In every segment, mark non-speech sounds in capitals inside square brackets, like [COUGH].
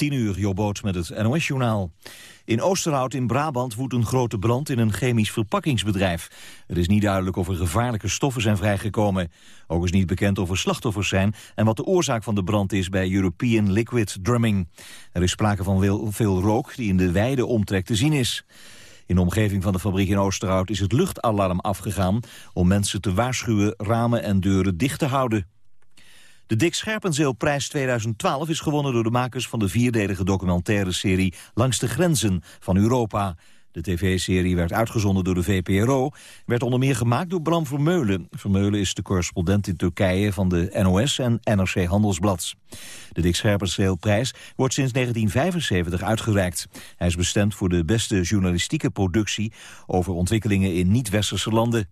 10 uur, Jobboot met het NOS-journaal. In Oosterhout in Brabant woedt een grote brand in een chemisch verpakkingsbedrijf. Het is niet duidelijk of er gevaarlijke stoffen zijn vrijgekomen. Ook is niet bekend of er slachtoffers zijn en wat de oorzaak van de brand is bij European Liquid Drumming. Er is sprake van veel rook die in de wijde omtrek te zien is. In de omgeving van de fabriek in Oosterhout is het luchtalarm afgegaan... om mensen te waarschuwen ramen en deuren dicht te houden. De Dick Scherpenzeelprijs 2012 is gewonnen door de makers van de vierdelige documentaire serie Langs de Grenzen van Europa. De tv-serie werd uitgezonden door de VPRO, werd onder meer gemaakt door Bram Vermeulen. Vermeulen is de correspondent in Turkije van de NOS en NRC Handelsblad. De Dick Scherpenzeelprijs wordt sinds 1975 uitgereikt. Hij is bestemd voor de beste journalistieke productie over ontwikkelingen in niet-westerse landen.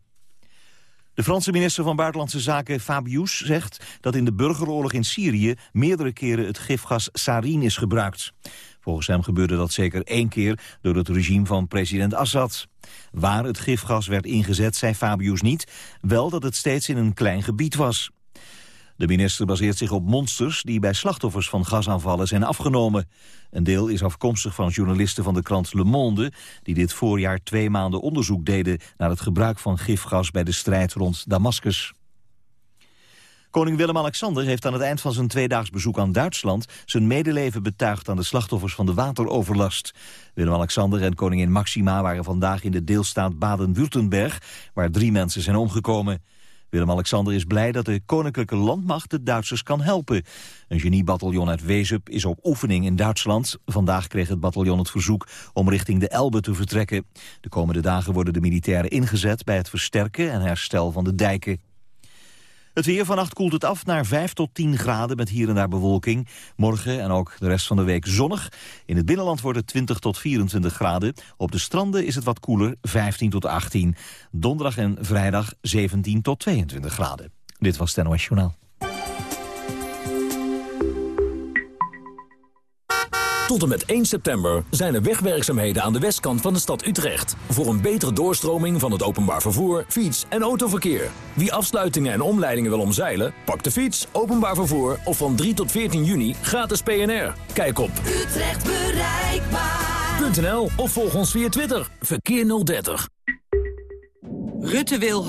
De Franse minister van Buitenlandse Zaken Fabius zegt dat in de burgeroorlog in Syrië meerdere keren het gifgas sarin is gebruikt. Volgens hem gebeurde dat zeker één keer door het regime van president Assad. Waar het gifgas werd ingezet, zei Fabius niet, wel dat het steeds in een klein gebied was. De minister baseert zich op monsters die bij slachtoffers van gasaanvallen zijn afgenomen. Een deel is afkomstig van journalisten van de krant Le Monde... die dit voorjaar twee maanden onderzoek deden naar het gebruik van gifgas bij de strijd rond Damascus. Koning Willem-Alexander heeft aan het eind van zijn tweedaags bezoek aan Duitsland zijn medeleven betuigd aan de slachtoffers van de wateroverlast. Willem-Alexander en koningin Maxima waren vandaag in de deelstaat Baden-Württemberg, waar drie mensen zijn omgekomen. Willem-Alexander is blij dat de koninklijke landmacht de Duitsers kan helpen. Een geniebataljon uit Wezep is op oefening in Duitsland. Vandaag kreeg het bataljon het verzoek om richting de Elbe te vertrekken. De komende dagen worden de militairen ingezet bij het versterken en herstel van de dijken. Het weer vannacht koelt het af naar 5 tot 10 graden met hier en daar bewolking. Morgen en ook de rest van de week zonnig. In het binnenland wordt het 20 tot 24 graden. Op de stranden is het wat koeler, 15 tot 18. Donderdag en vrijdag 17 tot 22 graden. Dit was het NOS Journaal. Tot en met 1 september zijn er wegwerkzaamheden aan de westkant van de stad Utrecht. Voor een betere doorstroming van het openbaar vervoer, fiets- en autoverkeer. Wie afsluitingen en omleidingen wil omzeilen, pak de fiets, openbaar vervoer of van 3 tot 14 juni gratis PNR. Kijk op Utrecht bereikbaar.nl of volg ons via Twitter. Verkeer 030. Rutte wil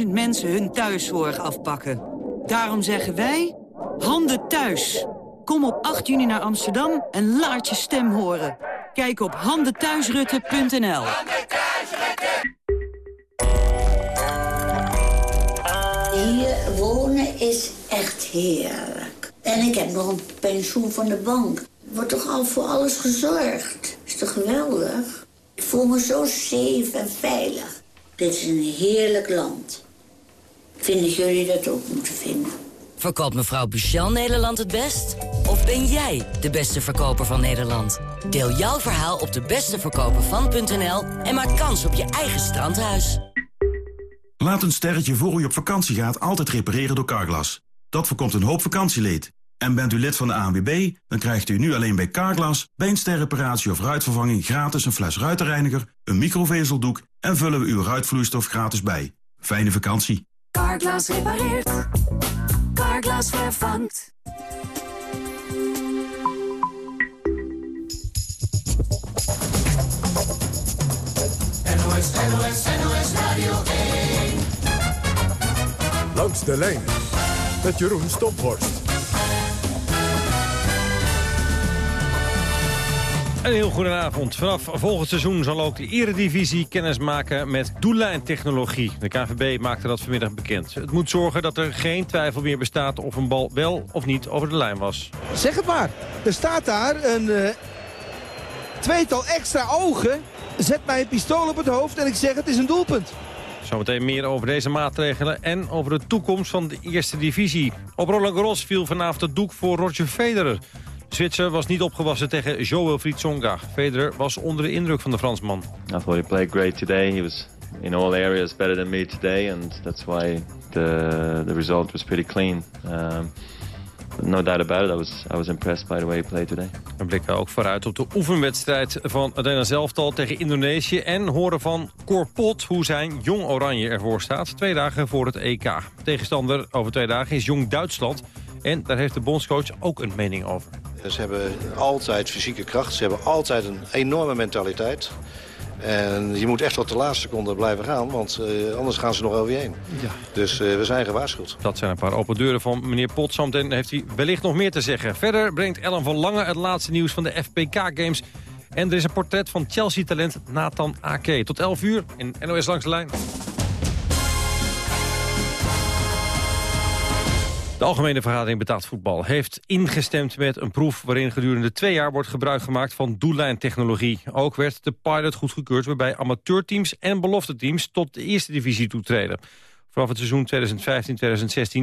170.000 mensen hun thuiszorg afpakken. Daarom zeggen wij, handen thuis. Kom op 8 juni naar Amsterdam en laat je stem horen. Kijk op handenthuisrutte.nl. Hier wonen is echt heerlijk. En ik heb nog een pensioen van de bank. Wordt toch al voor alles gezorgd. Is toch geweldig? Ik voel me zo safe en veilig. Dit is een heerlijk land. Vinden jullie dat ook moeten vinden? Verkoopt mevrouw Buchel Nederland het best? Of ben jij de beste verkoper van Nederland? Deel jouw verhaal op de besteverkopervan.nl en maak kans op je eigen strandhuis. Laat een sterretje voor u op vakantie gaat altijd repareren door Carglass. Dat voorkomt een hoop vakantieleed. En bent u lid van de ANWB, dan krijgt u nu alleen bij Carglass... bij een sterreparatie of ruitvervanging gratis een fles ruitenreiniger... een microvezeldoek en vullen we uw ruitvloeistof gratis bij. Fijne vakantie. Carglass repareert. Vervangt. NOS, NOS, NOS Radio 1. Langs de lijn met Jeroen Stophorst. Een heel goedenavond. Vanaf volgend seizoen zal ook de eredivisie kennis maken met doellijntechnologie. De KVB maakte dat vanmiddag bekend. Het moet zorgen dat er geen twijfel meer bestaat of een bal wel of niet over de lijn was. Zeg het maar. Er staat daar een uh, tweetal extra ogen. Zet mij een pistool op het hoofd en ik zeg het is een doelpunt. Zometeen meer over deze maatregelen en over de toekomst van de eerste divisie. Op Roland Garros viel vanavond het doek voor Roger Federer. Zwitser was niet opgewassen tegen Jo Wilfried Tsonga. Federer was onder de indruk van de Fransman. I thought he played great today. He was in all areas better than me today and that's why the the result was pretty clean. Um, no doubt about it. I was I was impressed by the way he played today. We blikken ook vooruit op de oefenwedstrijd van het Nederlands elftal tegen Indonesië en horen van Corpot hoe zijn Jong Oranje ervoor staat. Twee dagen voor het EK. Tegenstander over twee dagen is Jong Duitsland. En daar heeft de bondscoach ook een mening over. Ze hebben altijd fysieke kracht. Ze hebben altijd een enorme mentaliteit. En je moet echt tot de laatste seconde blijven gaan, want uh, anders gaan ze nog wel weer heen. Ja. Dus uh, we zijn gewaarschuwd. Dat zijn een paar open deuren van meneer Potsamt en heeft hij wellicht nog meer te zeggen. Verder brengt Ellen van Lange het laatste nieuws van de FPK-games. En er is een portret van Chelsea-talent Nathan Ake. Tot 11 uur in NOS Langs de Lijn. De Algemene Vergadering Betaald Voetbal heeft ingestemd met een proef... waarin gedurende twee jaar wordt gebruik gemaakt van doellijntechnologie. Ook werd de pilot goedgekeurd waarbij amateurteams en belofteteams... tot de eerste divisie toetreden. Vanaf het seizoen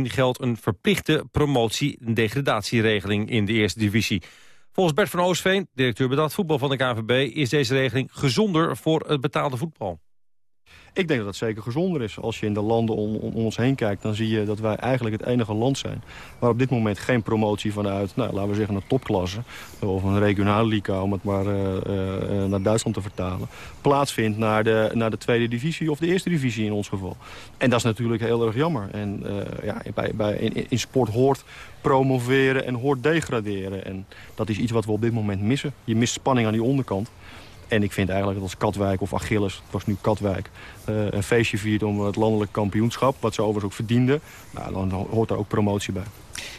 2015-2016 geldt een verplichte promotie- en degradatieregeling in de eerste divisie. Volgens Bert van Oosveen, directeur betaald voetbal van de KNVB... is deze regeling gezonder voor het betaalde voetbal. Ik denk dat dat zeker gezonder is. Als je in de landen om, ons heen kijkt, dan zie je dat wij eigenlijk het enige land zijn... waar op dit moment geen promotie vanuit, nou, laten we zeggen, een topklasse... of een regionale liga, om het maar uh, uh, naar Duitsland te vertalen... plaatsvindt naar de, naar de tweede divisie of de eerste divisie in ons geval. En dat is natuurlijk heel erg jammer. En ja, bij, bij, in sport hoort promoveren en hoort degraderen. En dat is iets wat we op dit moment missen. Je mist spanning aan die onderkant. En ik vind eigenlijk dat als Katwijk of Achilles, het was nu Katwijk... Uh, een feestje viert om het landelijk kampioenschap... wat ze overigens ook verdienden, nou, dan hoort daar ook promotie bij.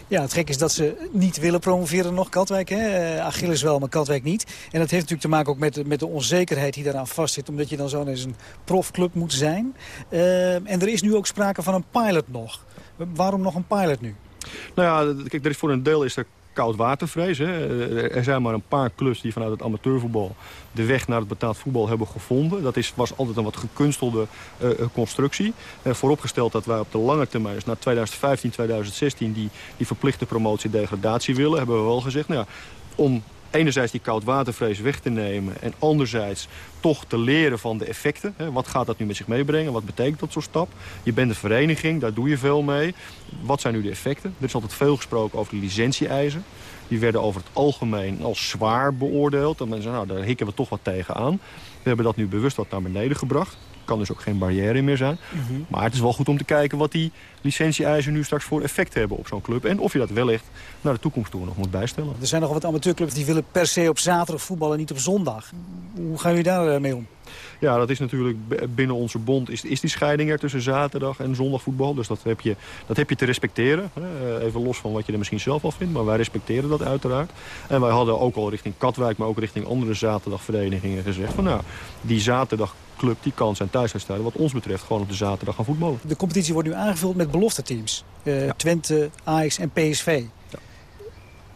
Ja, het gek is dat ze niet willen promoveren nog, Katwijk. Hè? Uh, Achilles wel, maar Katwijk niet. En dat heeft natuurlijk te maken ook met, de, met de onzekerheid die daaraan vastzit... omdat je dan zo eens een profclub moet zijn. Uh, en er is nu ook sprake van een pilot nog. Waarom nog een pilot nu? Nou ja, kijk, er is voor een deel is er koudwatervrees. Hè. Er zijn maar een paar clubs die vanuit het amateurvoetbal de weg naar het betaald voetbal hebben gevonden. Dat is, was altijd een wat gekunstelde uh, constructie. Uh, vooropgesteld dat wij op de lange termijn, dus na 2015, 2016... die, die verplichte promotie-degradatie willen, hebben we wel gezegd... Nou ja, om enerzijds die koudwatervrees weg te nemen... en anderzijds toch te leren van de effecten. Wat gaat dat nu met zich meebrengen? Wat betekent dat zo'n stap? Je bent een vereniging, daar doe je veel mee. Wat zijn nu de effecten? Er is altijd veel gesproken over de licentie-eisen. Die werden over het algemeen als zwaar beoordeeld. En mensen nou, daar hikken we toch wat tegen aan. We hebben dat nu bewust wat naar beneden gebracht kan dus ook geen barrière meer zijn. Mhm. Maar het is wel goed om te kijken wat die licentie-eisen nu straks voor effect hebben op zo'n club. En of je dat wellicht naar de toekomst toe nog moet bijstellen. Er zijn nog wat amateurclubs die willen per se op zaterdag voetballen, niet op zondag. Hoe gaan jullie daar eh, mee om? Ja, dat is natuurlijk binnen onze bond is, is die scheiding er tussen zaterdag en zondagvoetbal. Dus dat heb je, dat heb je te respecteren. Even los van wat je er misschien zelf al vindt. Maar wij respecteren dat uiteraard. En wij hadden ook al richting Katwijk, maar ook richting andere zaterdagverenigingen gezegd. Van nou, die zaterdagclub die kan zijn thuiswedstrijden wat ons betreft gewoon op de zaterdag gaan voetballen. De competitie wordt nu aangevuld met belofte teams. Uh, Twente, Ajax en PSV. Ja.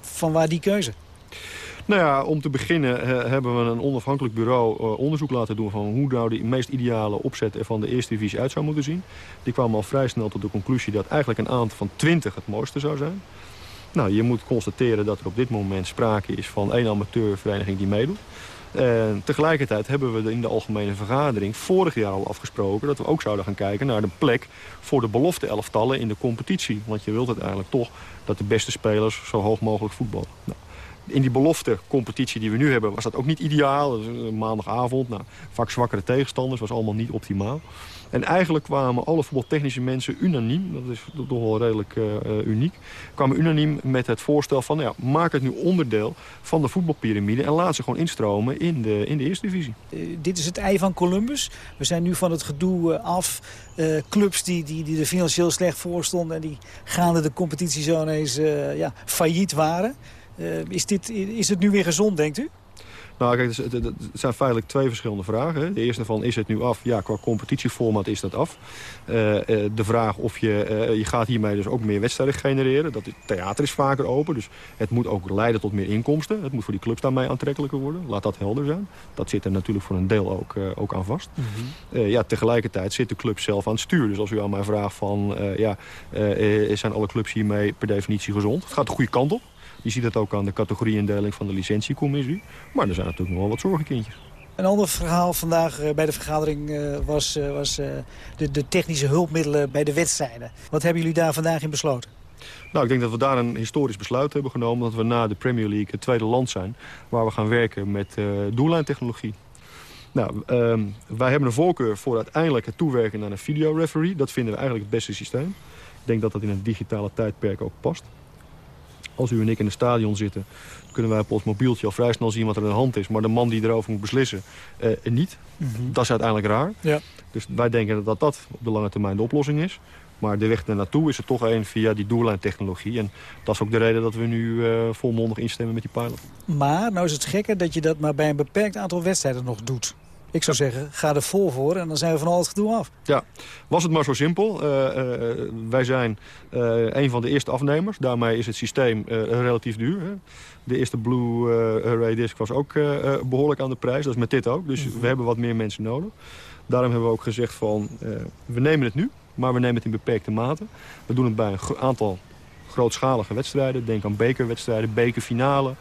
Van waar die keuze? Nou ja, om te beginnen uh, hebben we een onafhankelijk bureau uh, onderzoek laten doen... van hoe nou de meest ideale opzet van de eerste divisie uit zou moeten zien. Die kwamen al vrij snel tot de conclusie dat eigenlijk een aantal van 20 het mooiste zou zijn. Nou, je moet constateren dat er op dit moment sprake is van één amateurvereniging die meedoet. En tegelijkertijd hebben we in de algemene vergadering vorig jaar al afgesproken... dat we ook zouden gaan kijken naar de plek voor de belofte elftallen in de competitie. Want je wilt het eigenlijk toch dat de beste spelers zo hoog mogelijk voetballen. Nou, in die belofte competitie die we nu hebben was dat ook niet ideaal. Maandagavond, nou, vaak zwakkere tegenstanders, was allemaal niet optimaal. En eigenlijk kwamen alle voetbaltechnische mensen unaniem, dat is toch wel redelijk uh, uniek... kwamen unaniem met het voorstel van, ja, maak het nu onderdeel van de voetbalpyramide... en laat ze gewoon instromen in de, in de eerste divisie. Uh, dit is het ei van Columbus. We zijn nu van het gedoe af. clubs die, die, die er financieel slecht voor stonden... en die gaande de competitie zo ineens ja, failliet waren... Is, dit, is het nu weer gezond, denkt u? Nou, kijk, het zijn feitelijk twee verschillende vragen. De eerste van, is het nu af? Ja, qua competitieformat is dat af. Uh, uh, de vraag of je, uh, je gaat hiermee dus ook meer wedstrijden genereren. Dat, het theater is vaker open, dus het moet ook leiden tot meer inkomsten. Het moet voor die clubs daarmee aantrekkelijker worden. Laat dat helder zijn. Dat zit er natuurlijk voor een deel ook, ook aan vast. Mm -hmm. ja, tegelijkertijd zit de club zelf aan het stuur. Dus als u aan mij vraagt van, ja, zijn alle clubs hiermee per definitie gezond? Het gaat de goede kant op. Je ziet het ook aan de categorieindeling van de licentiecommissie. Maar er zijn natuurlijk nog wel wat zorgenkindjes. Een ander verhaal vandaag uh, bij de vergadering uh, was, uh, was de, de, technische hulpmiddelen bij de wedstrijden. Wat hebben jullie daar vandaag in besloten? Nou, ik denk dat we daar een historisch besluit hebben genomen... dat we na de Premier League het tweede land zijn... waar we gaan werken met doellijntechnologie. Nou, ehm, wij hebben een voorkeur voor uiteindelijk het toewerken naar een videoreferee. Dat vinden we eigenlijk het beste systeem. Ik denk dat dat in een digitale tijdperk ook past. Als u en ik in het stadion zitten... kunnen wij op ons mobieltje al vrij snel zien wat er aan de hand is. Maar de man die erover moet beslissen, uh, niet. Mhm. Dat is uiteindelijk raar. Ja. Dus wij denken dat dat op de lange termijn de oplossing is. Maar de weg naartoe is er toch één via die doellijntechnologie. En dat is ook de reden dat we nu uh, volmondig instemmen met die pilot. Maar nou is het gekker dat je dat maar bij een beperkt aantal wedstrijden nog doet. Ik zou zeggen, ga er vol voor en dan zijn we van al het gedoe af. Ja, was het maar zo simpel. Uh, uh, wij zijn uh, een van de eerste afnemers. Daarmee is het systeem relatief duur. Hè. De eerste Blue Ray Disc was ook behoorlijk aan de prijs. Dat is met dit ook. Dus mm -hmm. we hebben wat meer mensen nodig. Daarom hebben we ook gezegd van, we nemen het nu. Maar we nemen het in beperkte mate. We doen het bij een aantal grootschalige wedstrijden. Denk aan bekerwedstrijden, bekerfinale.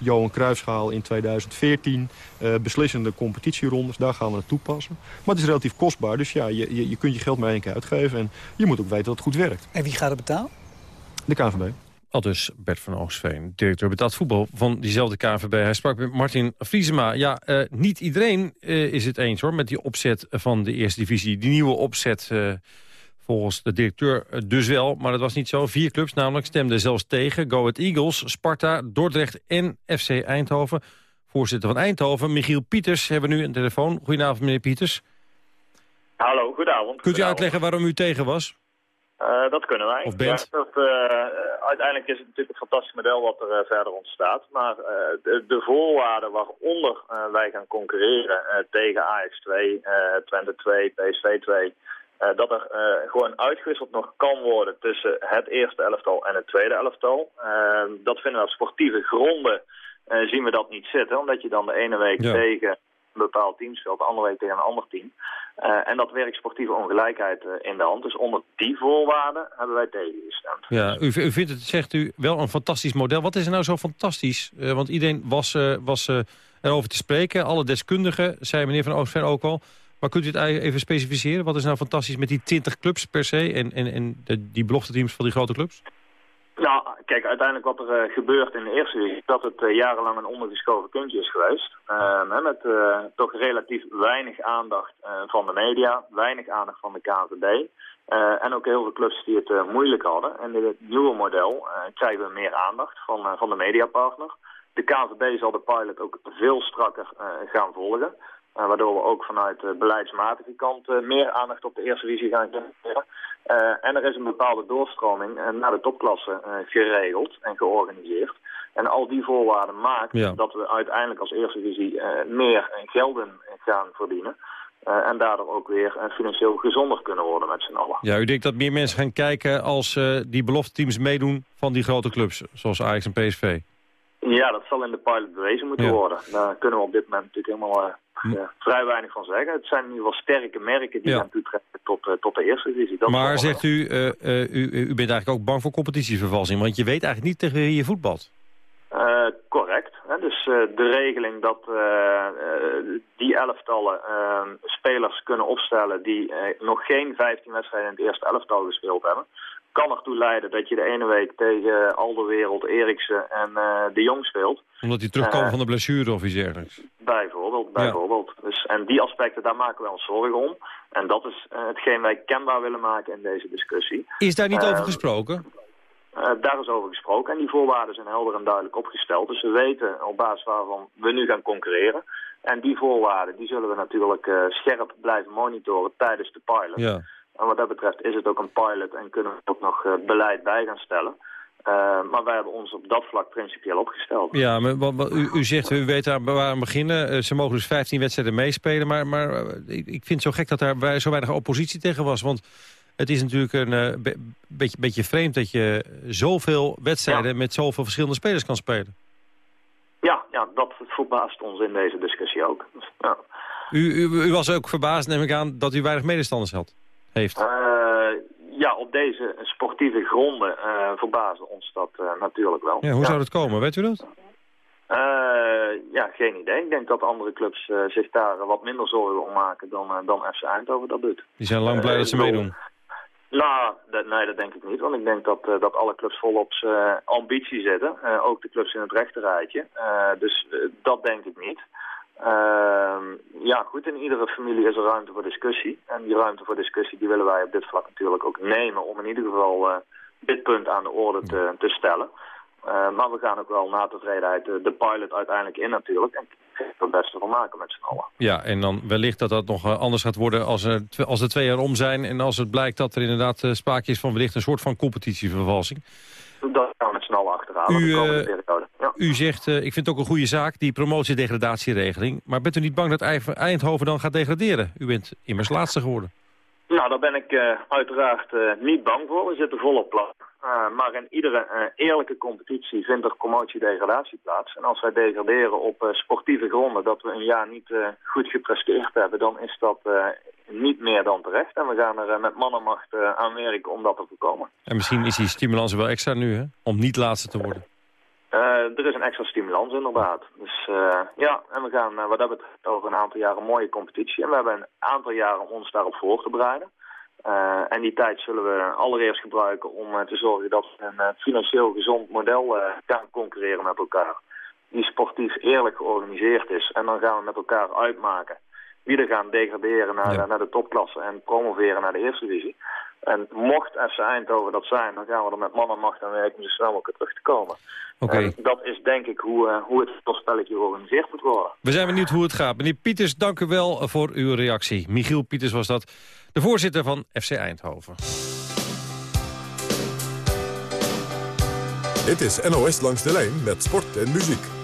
Johan Cruijffschaal in 2014. Uh, beslissende competitierondes, daar gaan we het toepassen. Maar het is relatief kostbaar, dus ja, je, je, je kunt je geld maar één keer uitgeven. En je moet ook weten dat het goed werkt. En wie gaat het betalen? De KNVB. Al dus Bert van Oostveen, directeur betaald voetbal van diezelfde KNVB. Hij sprak met Martin Vriesema. Ja, uh, niet iedereen uh, is het eens hoor met die opzet van de eerste divisie. Die nieuwe opzet volgens de directeur dus wel, maar dat was niet zo. Vier clubs namelijk stemden zelfs tegen. Go Ahead Eagles, Sparta, Dordrecht en FC Eindhoven. Voorzitter van Eindhoven, Michiel Pieters, hebben we nu een telefoon. Goedenavond, meneer Pieters. Hallo, goedenavond. Kunt u uitleggen waarom u tegen was? Uh, dat kunnen wij. Of bent? Ja, dat, uh, uiteindelijk is het natuurlijk een fantastisch model wat er uh, verder ontstaat. Maar de, de, voorwaarden waaronder wij gaan concurreren tegen Ajax 2, Twente 2, PSV 2... Uh, dat er uh, gewoon uitgewisseld nog kan worden tussen het eerste elftal en het tweede elftal. Uh, dat vinden we op sportieve gronden zien we dat niet zitten. Omdat je dan de ene week ja. tegen een bepaald team speelt, de andere week tegen een ander team. en dat werkt sportieve ongelijkheid in de hand. Dus onder die voorwaarden hebben wij tegengestemd. Ja, u, u vindt het, zegt u, wel een fantastisch model. Wat is er nou zo fantastisch? want iedereen was, was erover te spreken. Alle deskundigen, zei meneer Van Oostver ook al... Maar kunt u het even specificeren? Wat is nou fantastisch met die 20 clubs per se en, en, en die belofteteams van die grote clubs? Nou, kijk, uiteindelijk wat er uh, gebeurt in de eerste week... dat het uh, jarenlang een ondergeschoven kindje is geweest. Uh, met toch relatief weinig aandacht van de media, weinig aandacht van de KNVB... en ook heel veel clubs die het moeilijk hadden. En in het nieuwe model krijgen we meer aandacht van, van de mediapartner. De KNVB zal de pilot ook veel strakker gaan volgen... Uh, waardoor we ook vanuit de beleidsmatige kant uh, meer aandacht op de eerste visie gaan genereren. Uh, en er is een bepaalde doorstroming naar de topklasse geregeld en georganiseerd. En al die voorwaarden maken ja. dat we uiteindelijk als eerste visie meer gelden gaan verdienen. en daardoor ook weer financieel gezonder kunnen worden met z'n allen. Ja, u denkt dat meer mensen gaan kijken als die belofteteams meedoen van die grote clubs, zoals Ajax en PSV? Ja, dat zal in de pilot bewezen moeten ja. worden. Daar kunnen we op dit moment natuurlijk helemaal ja, vrij weinig van zeggen. Het zijn in ieder geval sterke merken die ja. gaan toetrekken tot, uh, tot de eerste divisie. Dat maar zegt u, uh, u, u bent eigenlijk ook bang voor competitievervalsing, want je weet eigenlijk niet tegen wie je voetbalt. correct. Hè? Dus de regeling dat die elftallen spelers kunnen opstellen die nog geen 15 wedstrijden in het eerste elftal gespeeld hebben kan ertoe leiden dat je de ene week tegen Alderwereld, Eriksen en uh, De Jong speelt. Omdat die terugkomen uh, van de blessure of iets dergelijks? Bijvoorbeeld, bijvoorbeeld. Ja. Dus, en die aspecten, daar maken we ons zorgen om. En dat is uh, hetgeen wij kenbaar willen maken in deze discussie. Is daar niet over gesproken? daar is over gesproken en die voorwaarden zijn helder en duidelijk opgesteld. Dus we weten op basis waarvan we nu gaan concurreren. En die voorwaarden die zullen we natuurlijk scherp blijven monitoren tijdens de pilot. Ja. En wat dat betreft is het ook een pilot en kunnen we ook nog uh, beleid bij gaan stellen. Uh, maar wij hebben ons op dat vlak principieel opgesteld. Ja, maar wat, wat, u, u, zegt, u weet daar waar we beginnen. Uh, ze mogen dus 15 wedstrijden meespelen. Maar, maar ik, ik, vind het zo gek dat daar zo weinig oppositie tegen was. Want het is natuurlijk een be, beetje, beetje vreemd dat je zoveel wedstrijden... Ja. met zoveel verschillende spelers kan spelen. Ja, ja dat verbaast ons in deze discussie ook. Ja. u, u, u was ook verbaasd, neem ik aan, dat u weinig medestanders had heeft? Uh, ja, op deze sportieve gronden uh, verbaasde ons dat uh, natuurlijk wel. Ja, hoe ja. zou dat komen? Weet u dat? ja, geen idee. Ik denk dat andere clubs zich daar wat minder zorgen om maken dan, dan FC Eindhoven dat doet. Die zijn lang blij dat ze meedoen. Nou, dat, nee, dat denk ik niet. Want ik denk dat, uh, dat alle clubs volop uh, ambitie zitten. Uh, ook de clubs in het rechterrijtje. dus dat denk ik niet. Uh, ja, goed, in iedere familie is er ruimte voor discussie. En die ruimte voor discussie die willen wij op dit vlak natuurlijk ook nemen... om in ieder geval uh, dit punt aan de orde te, te stellen. Eh, maar we gaan ook wel na tevredenheid de, pilot uiteindelijk in natuurlijk. En het beste van maken met z'n allen. Ja, en dan wellicht dat dat nog eh, anders gaat worden als, er, tw- als de twee jaar om zijn... en als het blijkt dat er inderdaad eh, sprake is van wellicht een soort van competitievervalsing. Dat gaan we met z'n allen achterhalen U, de komende eh, periode. Ja. U zegt, eh, ik vind het ook een goede zaak, die promotiedegradatieregeling. Maar bent u niet bang dat Eindhoven dan gaat degraderen? U bent immers laatste geworden. Nou, daar ben ik eh, uiteraard niet bang voor. We zitten volop plan. Maar in iedere eerlijke competitie vindt er promotie-degradatie plaats. En als wij degraderen op sportieve gronden dat we een jaar niet goed gepresteerd hebben, dan is dat niet meer dan terecht. En we gaan er eh, met mannenmacht eh, aan werken om dat te voorkomen. En misschien is die stimulans wel extra nu, hè? Om niet laatste te worden. Eh, er is een extra stimulans inderdaad. Dus ja, en we gaan eh, wat dat betreft over een aantal jaren een mooie competitie. En we hebben een aantal jaren ons daarop voor te bereiden. En die tijd zullen we allereerst gebruiken om te zorgen dat we een financieel gezond model gaan concurreren met elkaar. Die sportief eerlijk georganiseerd is. En dan gaan we met elkaar uitmaken wie er gaan degraderen naar, naar de topklasse en promoveren naar de eerste divisie. En mocht FC Eindhoven dat zijn, dan gaan we er met man en macht aan werken om zo snel mogelijk terug te komen. Oké. En dat is denk ik hoe, eh, hoe het spelletje georganiseerd moet worden. We zijn benieuwd hoe het gaat. Meneer Pieters, dank u wel voor uw reactie. Michiel Pieters was dat, de voorzitter van FC Eindhoven. Dit is NOS Langs de Lijn met sport en muziek.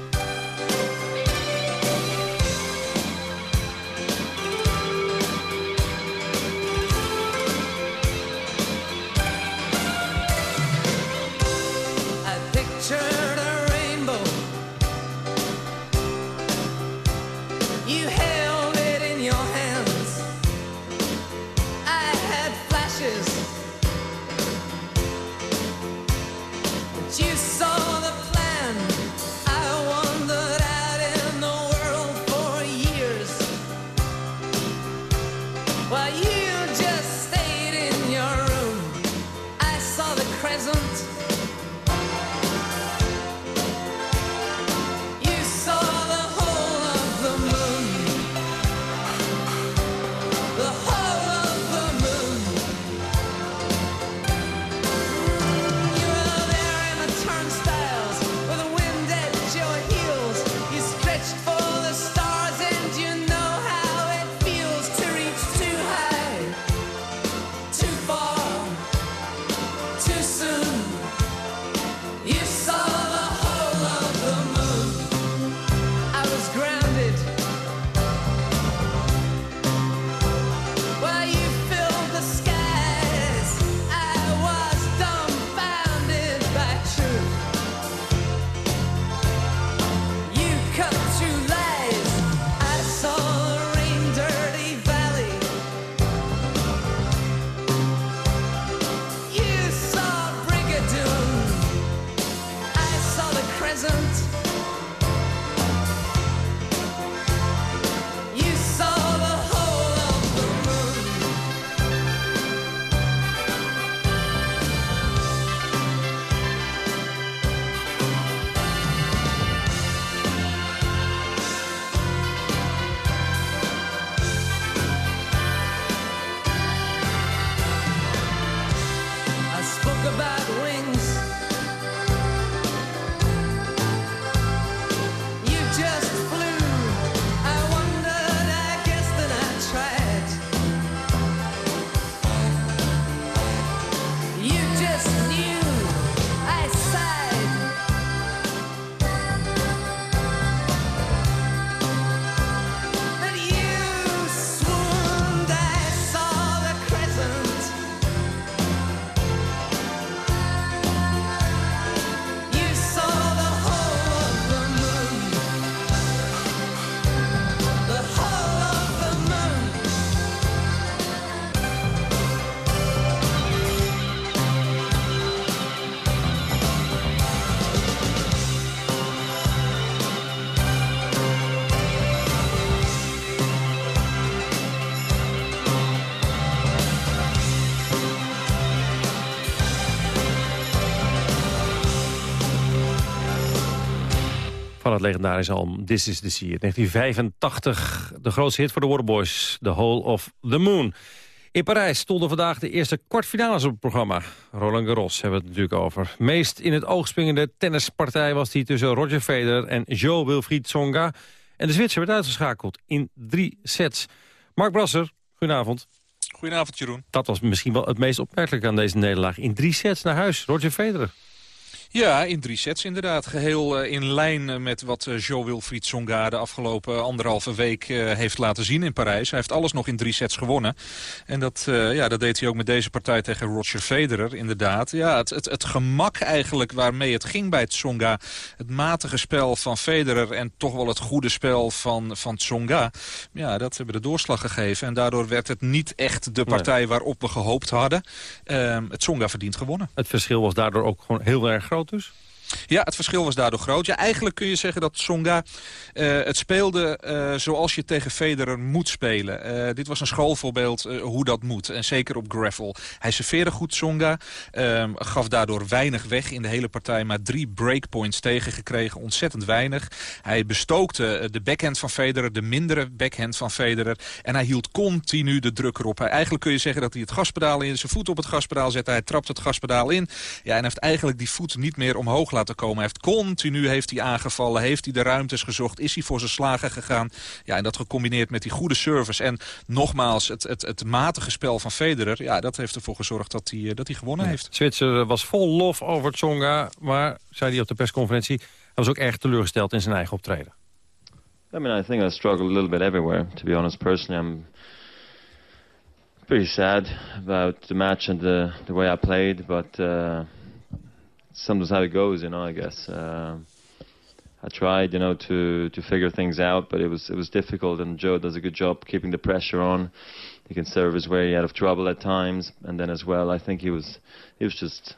Van het legendarische album This is the Sea. 1985, de grootste hit voor de Waterboys, The Whole of the Moon. In Parijs stonden vandaag de eerste kwartfinales op het programma. Roland Garros hebben we het natuurlijk over. Meest in het oog springende tennispartij was die tussen Roger Federer en Jo Wilfried Tsonga. En de Zwitser werd uitgeschakeld in drie sets. Mark Brasser, goedenavond. Goedenavond, Jeroen. Dat was misschien wel het meest opmerkelijke aan deze nederlaag. In drie sets naar huis, Roger Federer. Ja, in drie sets inderdaad. Geheel uh, in lijn met wat uh, Jo Wilfried Tsonga de afgelopen anderhalve week heeft laten zien in Parijs. Hij heeft alles nog in drie sets gewonnen. En dat, ja, dat deed hij ook met deze partij tegen Roger Federer, inderdaad. Ja, het, het, het gemak eigenlijk waarmee het ging bij Tsonga. Het matige spel van Federer en toch wel het goede spel van, van Tsonga. Ja, dat hebben de doorslag gegeven. En daardoor werd het niet echt de partij waarop we gehoopt hadden. Ehm, het Tsonga verdient gewonnen. Het verschil was daardoor ook gewoon heel erg groot dus? Ja, het verschil was daardoor groot. Ja, eigenlijk kun je zeggen dat Tsonga uh, het speelde uh, zoals je tegen Federer moet spelen. Uh, dit was een schoolvoorbeeld hoe dat moet. En zeker op gravel. Hij serveerde goed Tsonga. Ehm, gaf daardoor weinig weg in de hele partij. Maar drie breakpoints tegengekregen. Ontzettend weinig. Hij bestookte de backhand van Federer. De mindere backhand van Federer. En hij hield continu de druk erop. Hij, eigenlijk kun je zeggen dat hij het gaspedaal in zijn voet op het gaspedaal zette. Hij trapt het gaspedaal in. Ja, en heeft eigenlijk die voet niet meer omhoog laten komen. Hij heeft continu heeft hij aangevallen, heeft hij de ruimtes gezocht, is hij voor zijn slagen gegaan. Ja, en dat gecombineerd met die goede service. En nogmaals, het, het, het matige spel van Federer, ja, dat heeft ervoor gezorgd dat hij, dat hij gewonnen ja. heeft. Zwitser was vol lof over Tsonga, maar, zei hij op de persconferentie, hij was ook erg teleurgesteld in zijn eigen optreden. I mean, I think I struggled a little bit everywhere. To be honest, personally, I'm pretty sad about the match and the, the way I played, but... Uh, sometimes how it goes, you know. I guess uh, I tried, you know, to to figure things out, but it was it was difficult. And Joe does a good job keeping the pressure on. He can serve his way out of trouble at times, and then as well, I think he was he was just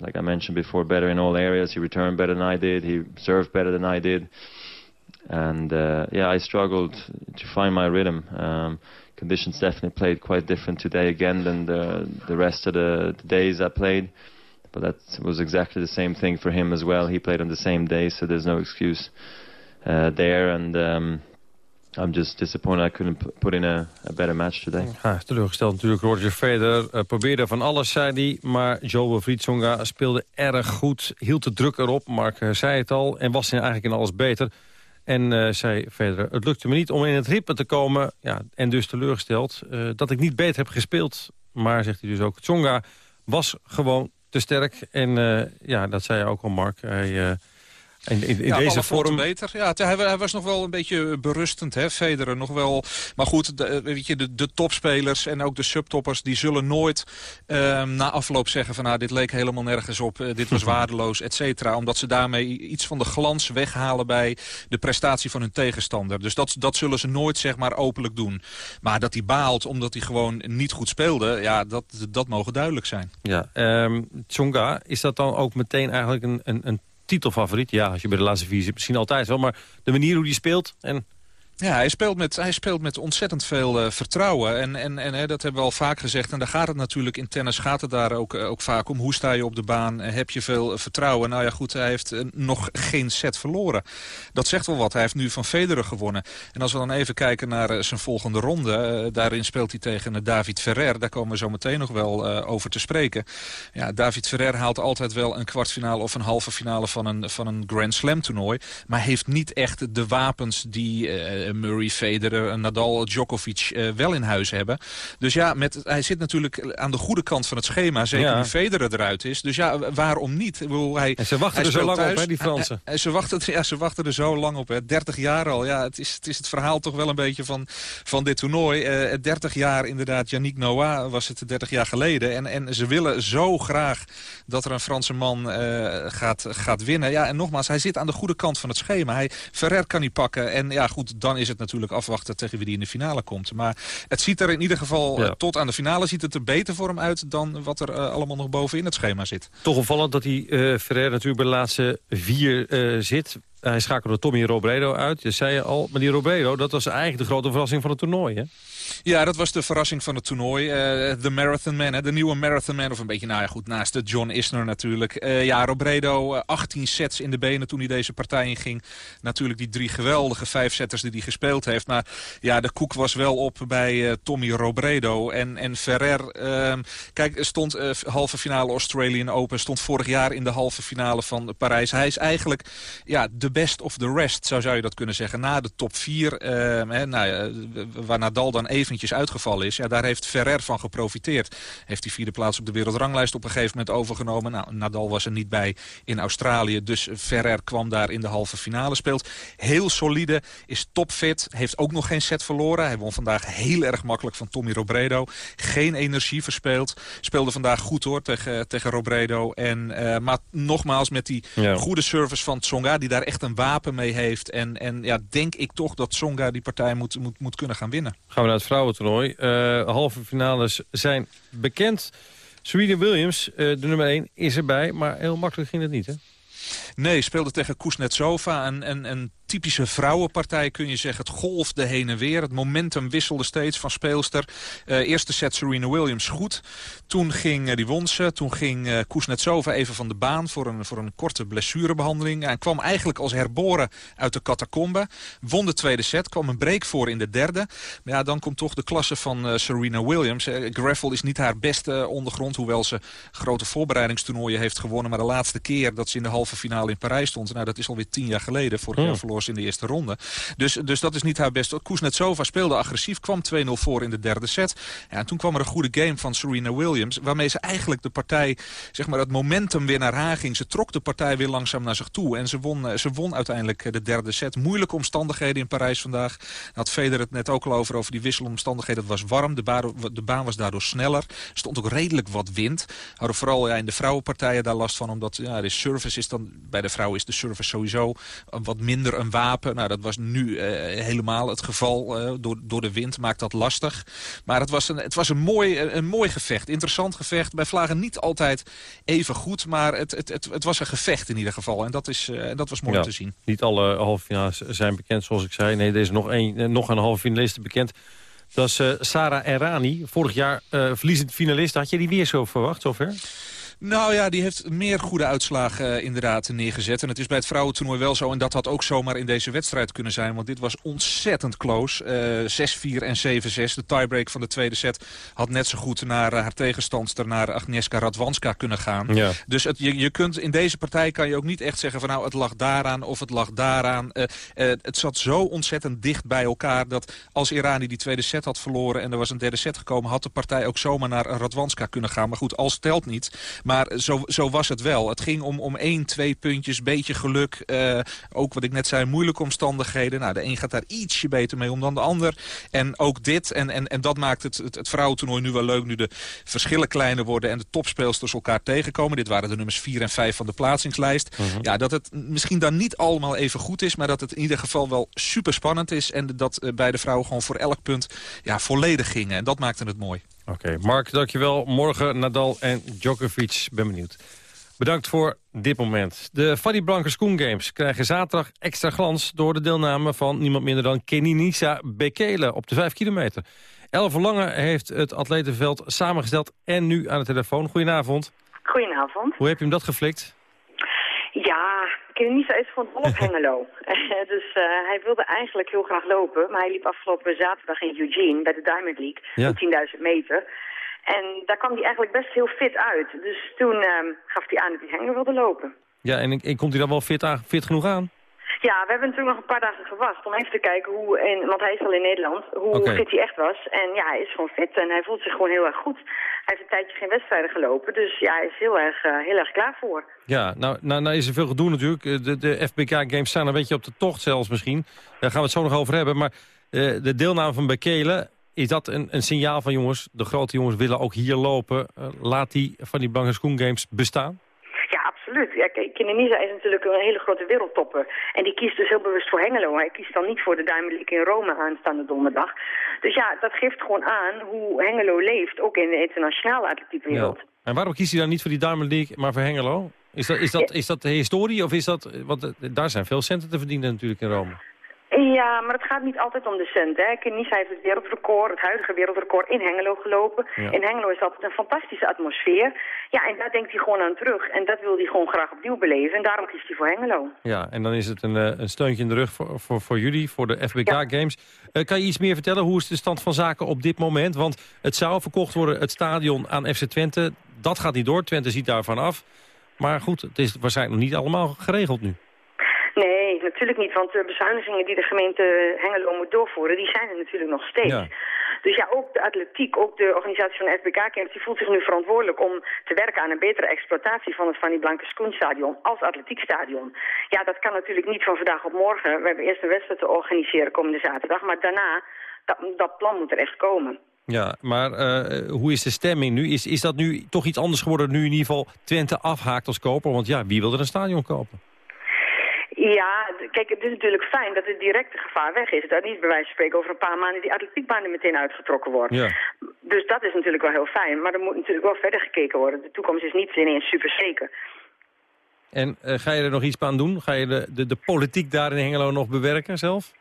like I mentioned before, better in all areas. He returned better than I did. He served better than I did. And uh, yeah, I struggled to find my rhythm. Um, conditions definitely played quite different today again than the the rest of the, the days I played. But that was exactly the same thing for him as well. He played on the same day, so there's no excuse uh, there. And um, I'm just disappointed I couldn't put in a, better match today. Ja, teleurgesteld natuurlijk. Roger Federer uh, probeerde van alles, zei hij. Maar Joe Wilfried Tsonga speelde erg goed. Hield de druk erop, Mark uh, zei het al. En was eigenlijk in alles beter. En uh, zei Federer, het lukte me niet om in het ritme te komen. Ja, en dus teleurgesteld dat ik niet beter heb gespeeld. Maar, zegt hij dus ook, Tsonga was gewoon te sterk. En uh, ja, dat zei ook al, Mark. Hij, uh, in, in, in ja, deze vorm... beter. Ja, hij, hij, was nog wel een beetje berustend, hè, Federer. Nog wel, maar goed, de, weet je, de, de topspelers en ook de subtoppers... die zullen nooit uh, na afloop zeggen van... Nou, dit leek helemaal nergens op, uh, dit was [LAUGHS] waardeloos, et cetera. Omdat ze daarmee iets van de glans weghalen... bij de prestatie van hun tegenstander. Dus dat, dat zullen ze nooit, zeg maar, openlijk doen. Maar dat hij baalt omdat hij gewoon niet goed speelde... ja, dat, dat mogen duidelijk zijn. Ja, um, Tsonga, is dat dan ook meteen eigenlijk een, een, een titelfavoriet. Ja, als je bij de laatste vier zit, misschien altijd wel. Maar de manier hoe hij speelt en ja, hij speelt met, hij speelt met ontzettend veel uh, vertrouwen. En, en, en hè, dat hebben we al vaak gezegd. En daar gaat het natuurlijk in tennis gaat het daar ook, ook vaak om. Hoe sta je op de baan? heb je veel vertrouwen? Nou ja, goed, hij heeft nog geen set verloren. Dat zegt wel wat. Hij heeft nu van Federer gewonnen. En als we dan even kijken naar zijn volgende ronde. daarin speelt hij tegen David Ferrer. Daar komen we zo meteen nog wel over te spreken. Ja, David Ferrer haalt altijd wel een kwartfinale of een halve finale van een, van een Grand Slam toernooi. Maar heeft niet echt de wapens die Murray, Federer, Nadal, Djokovic uh, wel in huis hebben. Dus ja, met, hij zit natuurlijk aan de goede kant van het schema. Zeker ja. nu Federer eruit is. Dus ja, waarom niet? Hij, en ze wachten hij er zo lang thuis. op, hè, die Fransen. Hij, ze, wachten, ja, ze wachten er zo lang op. Hè. 30 jaar al. Ja, het, is, het is het verhaal toch wel een beetje van, van dit toernooi. Uh, 30 jaar inderdaad. Yannick Noah was het 30 jaar geleden. En, en ze willen zo graag dat er een Franse man gaat, gaat winnen. Ja, en nogmaals, hij zit aan de goede kant van het schema. Hij, Ferrer kan niet pakken. En ja, goed, dan is het natuurlijk afwachten tegen wie die in de finale komt. Maar het ziet er in ieder geval, ja. tot aan de finale, ziet het er beter voor hem uit... dan wat er uh, allemaal nog bovenin het schema zit. Toch opvallend dat hij uh, Ferrer natuurlijk bij de laatste vier zit. Hij schakelde Tommy Robredo uit, dat zei je al. Maar die Robredo, dat was eigenlijk de grote verrassing van het toernooi, hè? Ja, dat was de verrassing van het toernooi. Eh, de Marathon Man, hè, de nieuwe Marathon Man. Of een beetje, nou ja, goed, naast de John Isner natuurlijk. Eh, ja, Robredo, eh, 18 sets in de benen toen hij deze partij inging. Natuurlijk die drie geweldige vijfzetters die hij gespeeld heeft. Maar ja, de koek was wel op bij eh, Tommy Robredo. En, en Ferrer, ehm, kijk, stond eh, halve finale Australian Open. Stond vorig jaar in de halve finale van Parijs. Hij is eigenlijk ja, de best of the rest, zo zou je dat kunnen zeggen. Na de top 4, ehm, hè, nou ja, waar Nadal dan eventjes uitgevallen is. Ja, daar heeft Ferrer van geprofiteerd. Heeft die vierde plaats op de wereldranglijst op een gegeven moment overgenomen. Nou, Nadal was er niet bij in Australië. Dus Ferrer kwam daar in de halve finale. Speelt heel solide, is topfit. Heeft ook nog geen set verloren. Hij won vandaag heel erg makkelijk van Tommy Robredo. Geen energie verspeeld. Speelde vandaag goed hoor tegen, tegen Robredo. En, eh, maar nogmaals met die Ja. goede service van Tsonga... die daar echt een wapen mee heeft. En, en ja, denk ik toch dat Tsonga die partij moet, moet, moet kunnen gaan winnen. Gaan we naar het vrouwentoernooi. Eh halve finales zijn bekend. Serena Williams, eh, de nummer 1, is erbij. Maar heel makkelijk ging het niet, hè? Nee, speelde tegen Kuznetsova. Een, een, een typische vrouwenpartij kun je zeggen. Het golfde heen en weer. Het momentum wisselde steeds van speelster. Eh, eerste set Serena Williams goed. Toen ging, eh, die won ze. Toen ging eh Kuznetsova even van de baan voor een, voor een korte blessurebehandeling. En kwam eigenlijk als herboren uit de catacombe. Won de tweede set. Kwam een break voor in de derde. Maar ja, dan komt toch de klasse van Serena Williams. Gravel is niet haar beste ondergrond. Hoewel ze grote voorbereidingstoernooien heeft gewonnen. Maar de laatste keer dat ze in de halve finale in Parijs stond... Nou, dat is alweer tien jaar geleden. Vorig jaar Hmm. verloor in de eerste ronde. Dus, dus dat is niet haar beste. Kuznetsova speelde agressief. Kwam 2-0 voor in de derde set. En toen kwam er een goede game van Serena Williams. Waarmee ze eigenlijk de partij, zeg maar, het momentum weer naar haar ging. Ze trok de partij weer langzaam naar zich toe. En ze won, eh, ze won uiteindelijk eh, de derde set. Moeilijke omstandigheden in Parijs vandaag. Had Federer het net ook al over, over die wisselomstandigheden. Het was warm, de baan, was daardoor sneller. Er stond ook redelijk wat wind. Hadden vooral ja, in de vrouwenpartijen daar last van. Omdat ja, de service is dan, bij de vrouwen is de service sowieso een wat minder een wapen. Nou, dat was nu eh, helemaal het geval. eh, door, door de wind maakt dat lastig. Maar het was een, het was een, mooi, een mooi gevecht. Interessant gevecht. Bij Vlagen niet altijd even goed. Maar het, het, het, het was een gevecht in ieder geval. En dat, is, eh, dat was mooi Ja, te zien. Niet alle halve finales zijn bekend, zoals ik zei. Nee, er is nog, een, eh, nog een halve finaliste bekend. Dat is eh, Sarah Errani. Vorig jaar eh, verliezend finalist. Had je die weer zo verwacht, zover? Nou ja, die heeft meer goede uitslagen eh, inderdaad neergezet. En het is bij het vrouwentoernooi wel zo. En dat had ook zomaar in deze wedstrijd kunnen zijn. Want dit was ontzettend close. Eh 6-4 en 7-6. De tiebreak van de tweede set had net zo goed naar eh, haar tegenstandster... naar Agnieszka Radwanska kunnen gaan. Ja. Dus het, je, je kunt, in deze partij kan je ook niet echt zeggen van... nou, het lag daaraan of het lag daaraan. Eh, eh, het zat zo ontzettend dicht bij elkaar... dat als Irani die tweede set had verloren... en er was een derde set gekomen... had de partij ook zomaar naar Radwanska kunnen gaan. Maar goed, als telt niet. Maar zo, zo was het wel. Het ging om, om één, twee puntjes, beetje geluk. eh, ook wat ik net zei, moeilijke omstandigheden. Nou, de een gaat daar ietsje beter mee om dan de ander. En ook dit, en, en, en dat maakt het, het, het vrouwentoernooi nu wel leuk... nu de verschillen kleiner worden en de topspeelsters elkaar tegenkomen. Dit waren de nummers 4 en 5 van de plaatsingslijst. Ja, dat het misschien dan niet allemaal even goed is... maar dat het in ieder geval wel super spannend is... en dat eh, beide vrouwen gewoon voor elk punt ja, volledig gingen. En dat maakte het mooi. Oké, Mark, dankjewel. Morgen Nadal en Djokovic. Ben benieuwd. Bedankt voor dit moment. De Fadi Blanke Schoen Games krijgen zaterdag extra glans... door de deelname van niemand minder dan Keninisa Bekele op de 5 kilometer. Elve Lange heeft het atletenveld samengesteld en nu aan de telefoon. Goedenavond. Goedenavond. Hoe heb je hem dat geflikt? Kenisa is van op [LAUGHS] Hengelo. [LAUGHS] dus eh, hij wilde eigenlijk heel graag lopen, maar hij liep afgelopen zaterdag in Eugene bij de Diamond League, Ja. op 10.000 meter. En daar kwam hij eigenlijk best heel fit uit. Dus toen ehm, gaf hij aan dat hij Hengelo wilde lopen. Ja, en, en komt hij dan wel fit, aan, fit genoeg aan? Ja, we hebben natuurlijk nog een paar dagen gewacht om even te kijken hoe, en, want hij is al in Nederland, hoe fit hij echt was. En ja, hij is gewoon fit en hij voelt zich gewoon heel erg goed. Hij heeft een tijdje geen wedstrijden gelopen, dus ja, hij is heel erg, eh, heel erg klaar voor. Ja, nou, nou, nou is er veel gedoe natuurlijk. Eh, De, de FBK-games staan een beetje op de tocht zelfs misschien. Daar gaan we het zo nog over hebben. Maar eh, de deelname van Bekele, is dat een, een signaal van jongens... de grote jongens willen ook hier lopen. Laat die van die Blanke Schoen Games bestaan? Ja, absoluut. Ja, is natuurlijk een hele grote wereldtopper. En die kiest dus heel bewust voor Hengelo. Hij kiest dan niet voor de Diamond League in Rome aanstaande donderdag. Dus ja, dat geeft gewoon aan hoe Hengelo leeft, ook in de internationale atletiekwereld. En waarom kiest hij dan niet voor die Diamond League, maar voor Hengelo? Is dat, is dat, is dat de historie of is dat... Want eh, daar zijn veel centen te verdienen natuurlijk in Rome. Ja, maar het gaat niet altijd om de cent. Hè. Kenisa heeft het wereldrecord, het huidige wereldrecord in Hengelo gelopen. Ja. In Hengelo is altijd een fantastische atmosfeer. Ja, en daar denkt hij gewoon aan terug. En dat wil hij gewoon graag opnieuw beleven. En daarom kiest hij voor Hengelo. Ja, en dan is het een, eh, een steuntje in de rug voor, voor, voor jullie, voor de FBK Games. Eh, kan je iets meer vertellen? Hoe is de stand van zaken op dit moment? Want het zou verkocht worden, het stadion aan FC Twente. Dat gaat niet door, Twente ziet daarvan af. Maar goed, het is waarschijnlijk nog niet allemaal geregeld nu. Nee, natuurlijk niet. Want de bezuinigingen die de gemeente Hengelo moet doorvoeren, die zijn er natuurlijk nog steeds. Ja. Dus ja, ook de atletiek, ook de organisatie van de FBK Games, die voelt zich nu verantwoordelijk om te werken aan een betere exploitatie van het Fanny Blanke Schoenstadion als atletiekstadion. Ja, dat kan natuurlijk niet van vandaag op morgen. We hebben eerst een wedstrijd te organiseren komende zaterdag, maar daarna, dat, dat plan moet er echt komen. Ja, maar eh, hoe is de stemming nu? Is, is dat nu toch iets anders geworden nu in ieder geval Twente afhaakt als koper? Want ja, wie wil er een stadion kopen? Ja, kijk, het is natuurlijk fijn dat het directe gevaar weg is. Dat niet bij wijze van spreken over een paar maanden die atletiekbanen meteen uitgetrokken worden. Ja. Dus dat is natuurlijk wel heel fijn. Maar er moet natuurlijk wel verder gekeken worden. De toekomst is niet ineens super zeker. En eh, ga je er nog iets aan doen? Ga je de, de, de politiek daar in Hengelo nog bewerken zelf?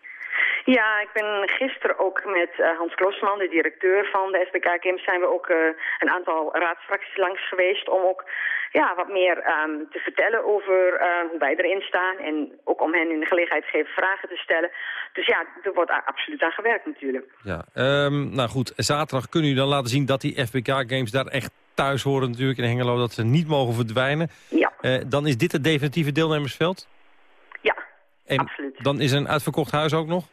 Ja, ik ben gisteren ook met eh, Hans Klosman, de directeur van de SBK Games, zijn we ook eh, een aantal raadsfracties langs geweest om ook ja, wat meer ehm, te vertellen over eh, hoe wij erin staan en ook om hen in de gelegenheid te geven vragen te stellen. Dus ja, er wordt absoluut aan gewerkt natuurlijk. Ja, ehm, nou goed, zaterdag kunnen jullie dan laten zien dat die FBK Games daar echt thuis horen natuurlijk in Hengelo. Dat ze niet mogen verdwijnen. Ja. Dan is dit het definitieve deelnemersveld? Ja, en absoluut. dan is er een uitverkocht huis ook nog?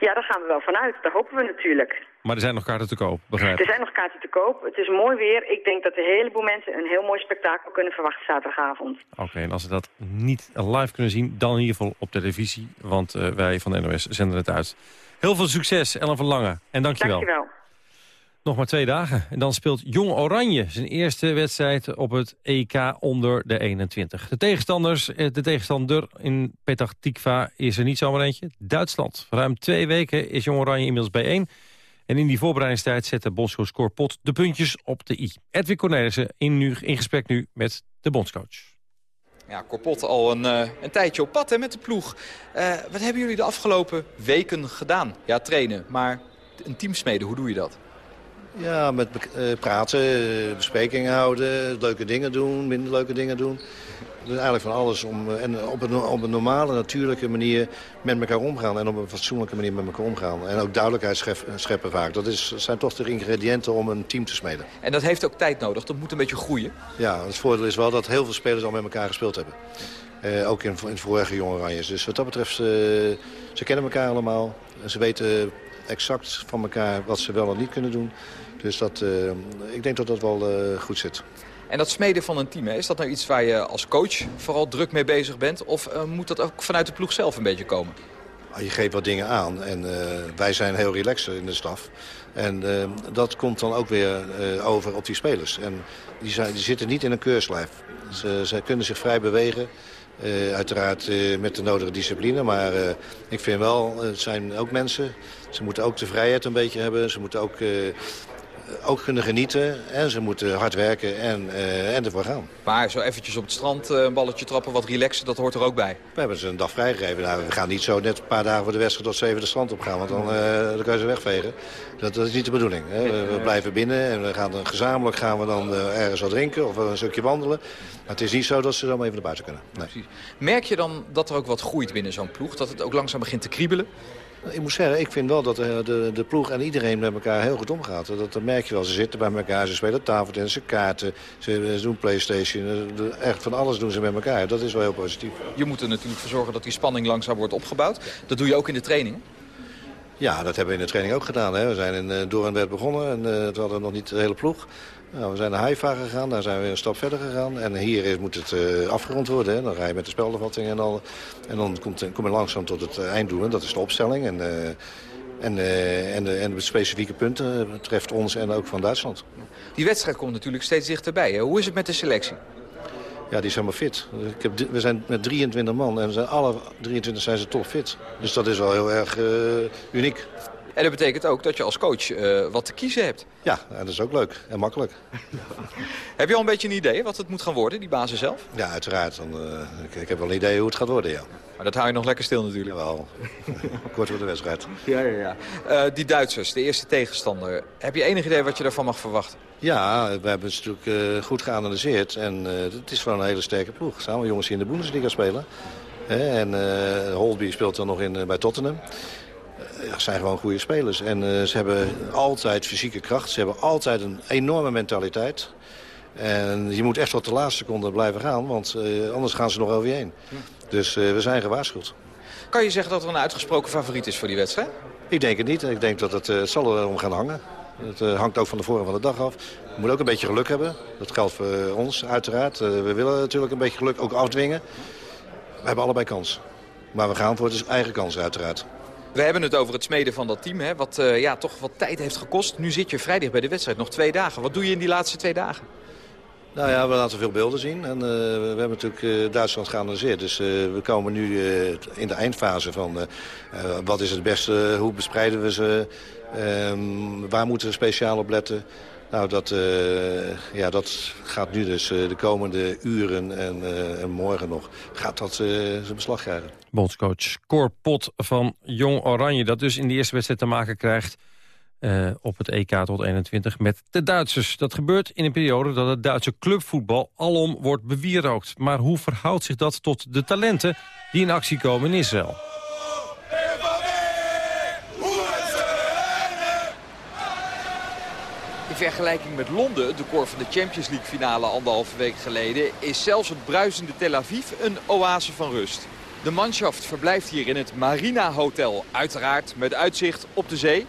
Ja, daar gaan we wel vanuit. Daar hopen we natuurlijk. Maar er zijn nog kaarten te koop, begrijp Er ik. zijn nog kaarten te koop. Het is mooi weer. Ik denk dat een heleboel mensen een heel mooi spektakel kunnen verwachten zaterdagavond. Oké, en als ze dat niet live kunnen zien, dan in ieder geval op televisie. Want eh, wij van de NOS zenden het uit. Heel veel succes, Ellen van Lange. En dankjewel. Dankjewel. Nog maar twee dagen. En dan speelt Jong Oranje zijn eerste wedstrijd op het EK onder de 21. De tegenstanders, eh, de tegenstander in Petah Tikva is er niet zomaar eentje. Duitsland. Ruim twee weken is Jong Oranje inmiddels bijeen. En in die voorbereidingstijd zette bondscoach Scorpot de puntjes op de i. Edwin Cornelissen in, nu, in gesprek nu met de bondscoach. Ja, Corpot al een, eh, een tijdje op pad hè, met de ploeg. Eh, wat hebben jullie de afgelopen weken gedaan? Ja, trainen, maar een team smeden, hoe doe je dat? Ja, met eh, praten, eh, besprekingen houden, leuke dingen doen, minder leuke dingen doen. Dus eigenlijk van alles om, eh, en op een, op een normale, natuurlijke manier met elkaar omgaan. En op een fatsoenlijke manier met elkaar omgaan. En ook duidelijkheid scheppen vaak. Dat is, zijn toch de ingrediënten om een team te smeden. En dat heeft ook tijd nodig, dat moet een beetje groeien. Ja, het voordeel is wel dat heel veel spelers al met elkaar gespeeld hebben. Ook in, in vorige Jong Oranjes. Dus wat dat betreft, ze kennen elkaar allemaal. En ze weten exact van elkaar wat ze wel en niet kunnen doen. Dus dat, eh, ik denk dat dat wel eh, goed zit. En dat smeden van een team, hè, is dat nou iets waar je als coach vooral druk mee bezig bent? Of eh, moet dat ook vanuit de ploeg zelf een beetje komen? Ah, Je geeft wat dingen aan en wij zijn heel relaxed in de staf. En dat komt dan ook weer over op die spelers. En die, zijn, die zitten niet in een keurslijf. Ze, ze kunnen zich vrij bewegen. Uiteraard met de nodige discipline. Maar ik vind wel, het zijn ook mensen. Ze moeten ook de vrijheid een beetje hebben. Ze moeten ook, eh, ook kunnen genieten. En ze moeten hard werken en, eh, en ervoor gaan. Maar zo eventjes op het strand eh, een balletje trappen, wat relaxen, dat hoort er ook bij. We hebben ze een dag vrijgegeven. Nou, we gaan niet zo net een paar dagen voor de wedstrijd tot zeven de strand op gaan. Want dan, dan kan je ze wegvegen. Dat, dat is niet de bedoeling. Hè. We, we blijven binnen en we gaan dan, gezamenlijk gaan we dan ergens wat drinken of een stukje wandelen. Maar het is niet zo dat ze dan even naar buiten kunnen. Nee. Merk je dan dat er ook wat groeit binnen zo'n ploeg? Dat het ook langzaam begint te kriebelen? Ik moet zeggen, ik vind wel dat de, de, de ploeg en iedereen met elkaar heel goed omgaat. Dat, dat merk je wel. Ze zitten bij elkaar, ze spelen tafeltennis, ze kaarten, ze, ze doen Playstation. eh, Echt van alles doen ze met elkaar. Dat is wel heel positief. Je moet er natuurlijk voor zorgen dat die spanning langzaam wordt opgebouwd. Dat doe je ook in de training. Ja, dat hebben we in de training ook gedaan. Hè. We zijn in uh, Doornwerd begonnen en uh, we hadden nog niet de hele ploeg. Nou, we zijn naar Haifa gegaan, daar zijn we een stap verder gegaan. En hier is, moet het uh, afgerond worden. Hè. Dan ga je met de speldenvatting en al. En dan komt, kom je langzaam tot het einddoel. En dat is de opstelling. En, uh, en, uh, en, de, en de specifieke punten betreft ons en ook van Duitsland. Die wedstrijd komt natuurlijk steeds dichterbij. Hè. Hoe is het met de selectie? Ja, die zijn maar fit. Ik heb, we zijn met 23 man en zijn alle 23 zijn ze topfit. Dus dat is wel heel erg uniek. En dat betekent ook dat je als coach eh, wat te kiezen hebt. Ja, en dat is ook leuk en makkelijk. [LAUGHS] Heb je al een beetje een idee wat het moet gaan worden, die basis zelf? Ja, uiteraard. Dan, eh, ik, ik heb wel een idee hoe het gaat worden, ja. Maar dat hou je nog lekker stil natuurlijk. Wel. [LAUGHS] Kort voor de wedstrijd. [LAUGHS] Ja, ja, ja. Eh, die Duitsers, de eerste tegenstander. Heb je enig idee wat je daarvan mag verwachten? Ja, we hebben het natuurlijk goed geanalyseerd. En het is gewoon een hele sterke ploeg. Zijn allemaal jongens die in de Bundesliga spelen. En eh Holby speelt dan nog in, bij Tottenham. Zijn gewoon goede spelers. En eh, ze hebben altijd fysieke kracht. Ze hebben altijd een enorme mentaliteit. En je moet echt tot de laatste seconde blijven gaan. Want eh, anders gaan ze nog over je heen. Dus eh, we zijn gewaarschuwd. Kan je zeggen dat er een uitgesproken favoriet is voor die wedstrijd? Ik denk het niet. Ik denk dat het, het zal erom gaan hangen. Het hangt ook van de vorm van de dag af. Je moet ook een beetje geluk hebben. Dat geldt voor ons uiteraard. We willen natuurlijk een beetje geluk ook afdwingen. We hebben allebei kans. Maar we gaan voor de eigen kans uiteraard. We hebben het over het smeden van dat team, hè, wat eh, ja, toch wat tijd heeft gekost. Nu zit je vrij dicht bij de wedstrijd, nog twee dagen. Wat doe je in die laatste twee dagen? Nou ja, we laten veel beelden zien. En eh, we hebben natuurlijk eh, Duitsland geanalyseerd. Dus we komen nu in de eindfase van wat is het beste, hoe bespreiden we ze, ehm, waar moeten we speciaal op letten. Nou, dat, eh, ja, dat gaat nu dus eh, de komende uren en, eh, en morgen nog, gaat dat zijn beslag krijgen. Bondscoach Cor Pot van Jong Oranje... dat dus in de eerste wedstrijd te maken krijgt op het EK tot 21 met de Duitsers. Dat gebeurt in een periode dat het Duitse clubvoetbal alom wordt bewierookt. Maar hoe verhoudt zich dat tot de talenten die in actie komen in Israël? Vergelijking met Londen, de koor van de Champions League finale anderhalve week geleden... is zelfs het bruisende Tel Aviv een oase van rust. De manschaft verblijft hier in het Marina Hotel. Uiteraard met uitzicht op de zee.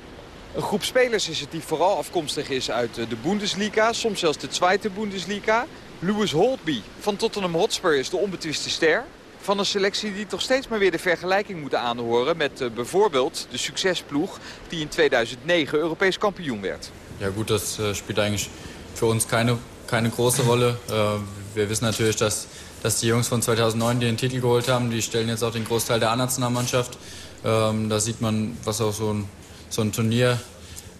Een groep spelers is het die vooral afkomstig is uit de Bundesliga, soms zelfs de Tweede Bundesliga. Lewis Holtby van Tottenham Hotspur is de onbetwiste ster. Van een selectie die toch steeds maar weer de vergelijking moet aanhoren met eh, bijvoorbeeld de succesploeg die in 2009 Europees kampioen werd. Ja gut, das äh, spielt eigentlich für uns keine, keine große Rolle. Äh, wir wissen natürlich, dass, dass die Jungs von 2009, die den Titel geholt haben, die stellen jetzt auch den Großteil der A-Nationalmannschaft. Ähm, da sieht man, was auch so ein, so ein Turnier,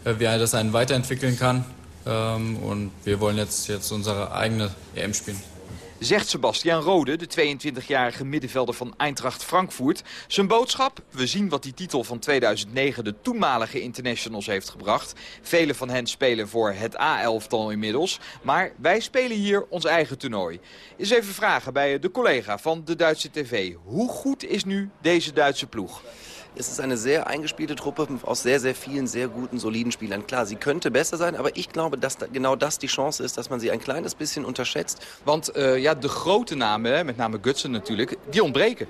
äh, wie das einen weiterentwickeln kann. Ähm, und wir wollen jetzt, jetzt unsere eigene EM spielen. Zegt Sebastian Rode, de 22-jarige middenvelder van Eintracht Frankfurt. Zijn boodschap? We zien wat die titel van 2009 de toenmalige internationals heeft gebracht. Vele van hen spelen voor het A-elftal inmiddels. Maar wij spelen hier ons eigen toernooi. Eens even vragen bij de collega van de Duitse tv. Hoe goed is nu deze Duitse ploeg? Es ist eine sehr eingespielte Truppe aus sehr, sehr vielen sehr guten, soliden Spielern. Klar, sie könnte besser sein, aber ich glaube, dass da, genau das die Chance ist, dass man sie ein kleines bisschen unterschätzt. Want uh, ja, de grote namen, met name Gutsen natuurlijk, die ontbreken.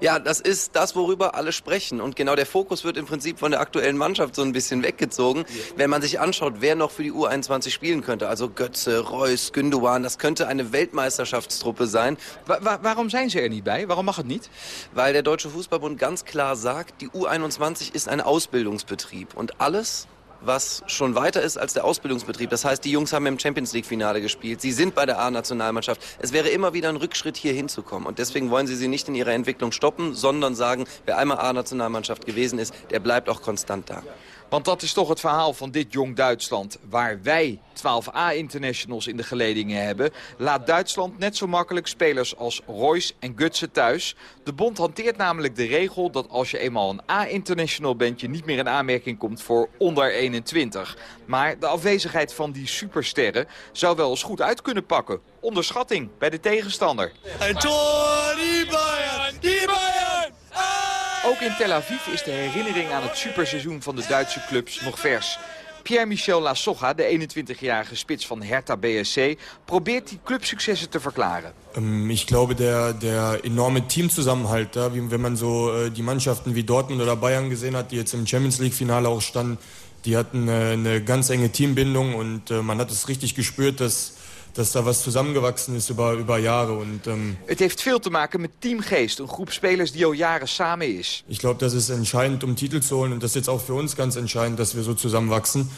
Ja, das ist das, worüber alle sprechen. Und genau der Fokus wird im Prinzip von der aktuellen Mannschaft so ein bisschen weggezogen. Wenn man sich anschaut, wer noch für die U21 spielen könnte. Also Götze, Reus, Gündogan, das könnte eine Weltmeisterschaftstruppe sein. Wa wa warum zijn ze er niet bij? Waarom mag het niet? Weil der Deutsche Fußballbund ganz klar sagt, die U21 ist ein Ausbildungsbetrieb. Und alles, was schon weiter ist als der Ausbildungsbetrieb. Das heißt, die Jungs haben im Champions League-Finale gespielt. Sie sind bei der A-Nationalmannschaft. Es wäre immer wieder ein Rückschritt, hier hinzukommen. Und deswegen wollen sie sie nicht in ihrer Entwicklung stoppen, sondern sagen, wer einmal A-Nationalmannschaft gewesen ist, der bleibt auch konstant da. Want dat is toch het verhaal van dit jong Duitsland. Waar wij 12 A-internationals in de geledingen hebben... laat Duitsland net zo makkelijk spelers als Royce en Gutsen thuis. De bond hanteert namelijk de regel dat als je eenmaal een A-international bent... je niet meer in aanmerking komt voor onder 21. Maar de afwezigheid van die supersterren zou wel eens goed uit kunnen pakken. Onderschatting bij de tegenstander. Ein Tor, die Bayern, die Bayern! Ook in Tel Aviv is de herinnering aan het superseizoen van de Duitse clubs nog vers. Pierre-Michel Lasogga, de 21-jarige spits van Hertha BSC, probeert die clubsuccessen te verklaren. Ähm, Ich glaube, der, der enorme Teamzusammenhalt, wie, wenn man so äh, die Mannschaften wie Dortmund oder Bayern gesehen hat, die jetzt im Champions League-Finale auch standen, die hatten äh, eine ganz enge Teambindung und äh, man hat es richtig gespürt, dass, dass da was zusammengewachsen ist über, über Jahre. Und ähm, Het heeft veel te maken met teamgeest, een groep spelers die al jaren samen is. ich glaube, das ist entscheidend, um Titel zu holen und das ist jetzt auch für uns ganz entscheidend, dass wir so zusammenwachsen.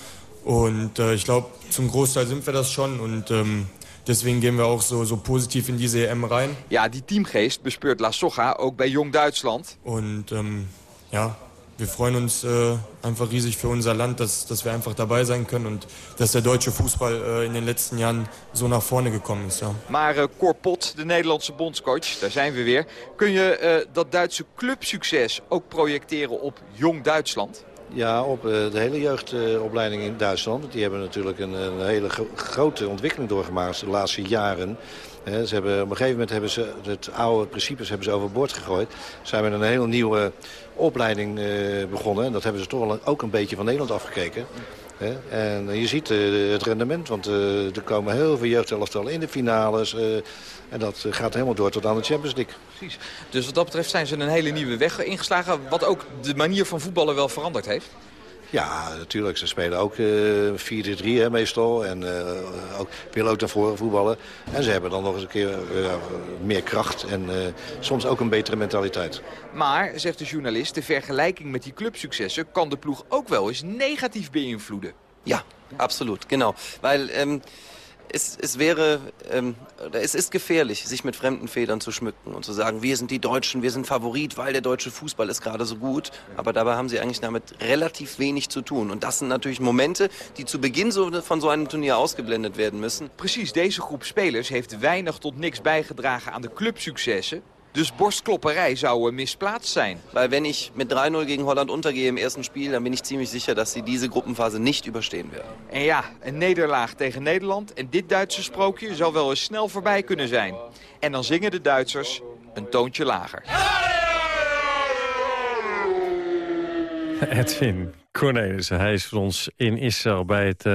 Und äh, ich glaube, zum Großteil sind wir das schon und ähm, deswegen gehen wir auch so, so positiv in diese EM rein. Ja, die teamgeest bespeurt Lasogga ook bij Jong Duitsland. Und ähm, ja, wir freuen uns äh, einfach riesig für unser Land, dass, dass wir einfach dabei sein können und dass der deutsche Fußball äh, in den letzten Jahren so nach vorne gekommen ist. Ja. Maar uh, Cor Pot, de Nederlandse bondscoach, daar zijn we weer. Kun je uh, dat Duitse clubsucces ook projecteren op jong Duitsland? Ja, op uh, de hele jeugdopleiding in Duitsland. Die hebben natuurlijk een, een hele gro grote ontwikkeling doorgemaakt de laatste jaren. He, ze hebben, op een gegeven moment hebben ze het oude principes hebben ze overboord gegooid. Zijn met een hele nieuwe opleiding uh, begonnen. En dat hebben ze toch wel ook een beetje van Nederland afgekeken. En je ziet uh, het rendement, want uh, er komen heel veel jeugdelftallen in de finales. en dat gaat helemaal door tot aan de Champions League. Precies. Dus wat dat betreft zijn ze een hele nieuwe weg ingeslagen. Wat ook de manier van voetballen wel veranderd heeft. Ja, natuurlijk. Ze spelen ook uh, 4-3 meestal. En uh, ook, willen ook naar voren voetballen. En ze hebben dan nog eens een keer uh, meer kracht. En soms ook een betere mentaliteit. Maar, zegt de journalist, de vergelijking met die clubsuccessen... kan de ploeg ook wel eens negatief beïnvloeden. Ja, absoluut. Genau. Weil... Ähm es, es wäre, ähm, es ist gefährlich, sich mit fremden Federn zu schmücken und zu sagen, wir sind die Deutschen, wir sind Favorit, weil der deutsche Fußball ist gerade so gut. Aber dabei haben sie eigentlich damit relativ wenig zu tun. Und das sind natürlich Momente, die zu Beginn so, von so einem Turnier ausgeblendet werden müssen. Precies, deze groep spelers heeft weinig tot niks bijgedragen aan de clubsuccessen. Dus borstklopperij zou misplaatst zijn. Weil wenn ich mit 3-0 gegen Holland untergehe im ersten Spiel... dann bin ich ziemlich sicher, dass sie diese Gruppenphase nicht überstehen werden. En ja, een nederlaag tegen Nederland en dit Duitse sprookje... zou wel eens snel voorbij kunnen zijn. En dan zingen de Duitsers een toontje lager. Edwin Cornelissen, hij is voor ons in Israël bij het... Uh...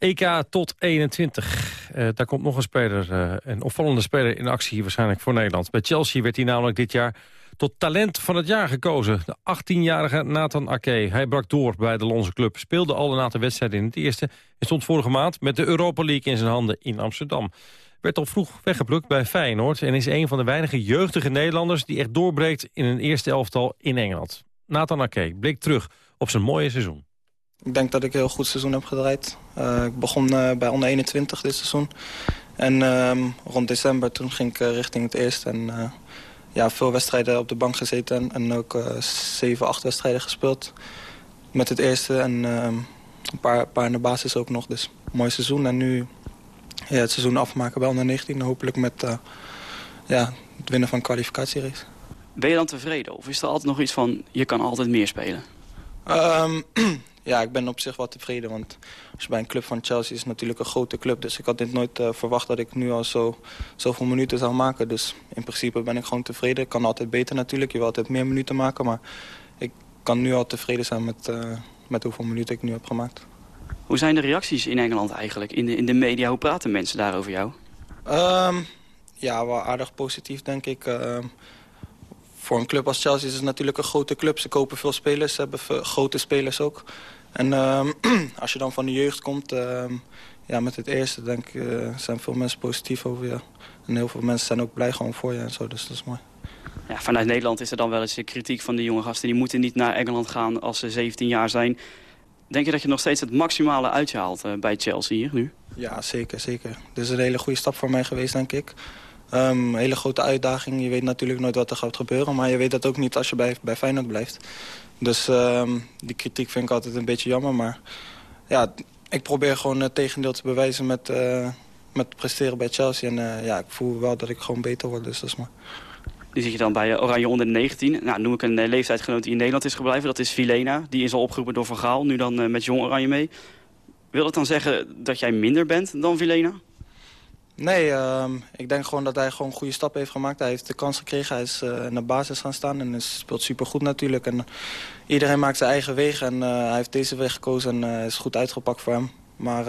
EK tot 21. Uh, daar komt nog een speler, uh, een opvallende speler in actie waarschijnlijk voor Nederland. Bij Chelsea werd hij namelijk dit jaar tot talent van het jaar gekozen. De 18-jarige Nathan Ake. Hij brak door bij de Lonse club, speelde al een aantal wedstrijden in het eerste... en stond vorige maand met de Europa League in zijn handen in Amsterdam. Werd al vroeg weggeplukt bij Feyenoord... en is een van de weinige jeugdige Nederlanders die echt doorbreekt in een eerste elftal in Engeland. Nathan Ake blikt terug op zijn mooie seizoen. Ik denk dat ik een heel goed seizoen heb gedraaid. Uh, ik begon uh, bij onder 21 dit seizoen. En uh, rond december toen ging ik richting het eerste. En ja, veel wedstrijden op de bank gezeten. En, en ook 7, 8 wedstrijden gespeeld met het eerste. En ehm, een paar, paar in de basis ook nog. Dus mooi seizoen. En nu ja, het seizoen afmaken bij onder 19. Hopelijk met ja, het winnen van een kwalificatierace. Ben je dan tevreden? Of is er altijd nog iets van, je kan altijd meer spelen? Um, [CLEARS THROAT] ja, ik ben op zich wel tevreden. Want als je bij een club van Chelsea is het natuurlijk een grote club. Dus ik had dit nooit uh, verwacht dat ik nu al zo, zoveel minuten zou maken. Dus in principe ben ik gewoon tevreden. Ik kan altijd beter natuurlijk. Je wil altijd meer minuten maken. Maar ik kan nu al tevreden zijn met, uh, met hoeveel minuten ik nu heb gemaakt. Hoe zijn de reacties in Engeland eigenlijk? In de, in de media, hoe praten mensen daar over jou? Um, ja, wel aardig positief denk ik. Uh, voor een club als Chelsea is het natuurlijk een grote club. Ze kopen veel spelers, ze hebben grote spelers ook. En uh, [CLEARS THROAT] als je dan van de jeugd komt, uh, ja, met het eerste denk ik, uh, zijn veel mensen positief over je. En heel veel mensen zijn ook blij gewoon voor je en zo, dus dat is mooi. Ja, vanuit Nederland is er dan wel eens kritiek van de jonge gasten. Die moeten niet naar Engeland gaan als ze 17 jaar zijn. Denk je dat je nog steeds het maximale uit je haalt uh, bij Chelsea hier nu? Ja, zeker, zeker. Dit is een hele goede stap voor mij geweest, denk ik. Um, hele grote uitdaging. Je weet natuurlijk nooit wat er gaat gebeuren. Maar je weet dat ook niet als je bij, bij Feyenoord blijft. Dus um, die kritiek vind ik altijd een beetje jammer. Maar ja, ik probeer gewoon het tegendeel te bewijzen met, uh, met presteren bij Chelsea. En uh, ja, ik voel wel dat ik gewoon beter word. Dus dat is maar. Nu zit je dan bij Oranje onder de 19. Nou, noem ik een leeftijdsgenoot die in Nederland is gebleven. Dat is Vilena. Die is al opgeroepen door Van Gaal. Nu dan met Jong Oranje mee. Wil dat dan zeggen dat jij minder bent dan Vilena? Nee, uh, ik denk gewoon dat hij gewoon goede stappen heeft gemaakt. Hij heeft de kans gekregen, hij is uh, in de basis gaan staan en is, speelt supergoed natuurlijk. En iedereen maakt zijn eigen weg en uh, hij heeft deze weg gekozen en is goed uitgepakt voor hem. Maar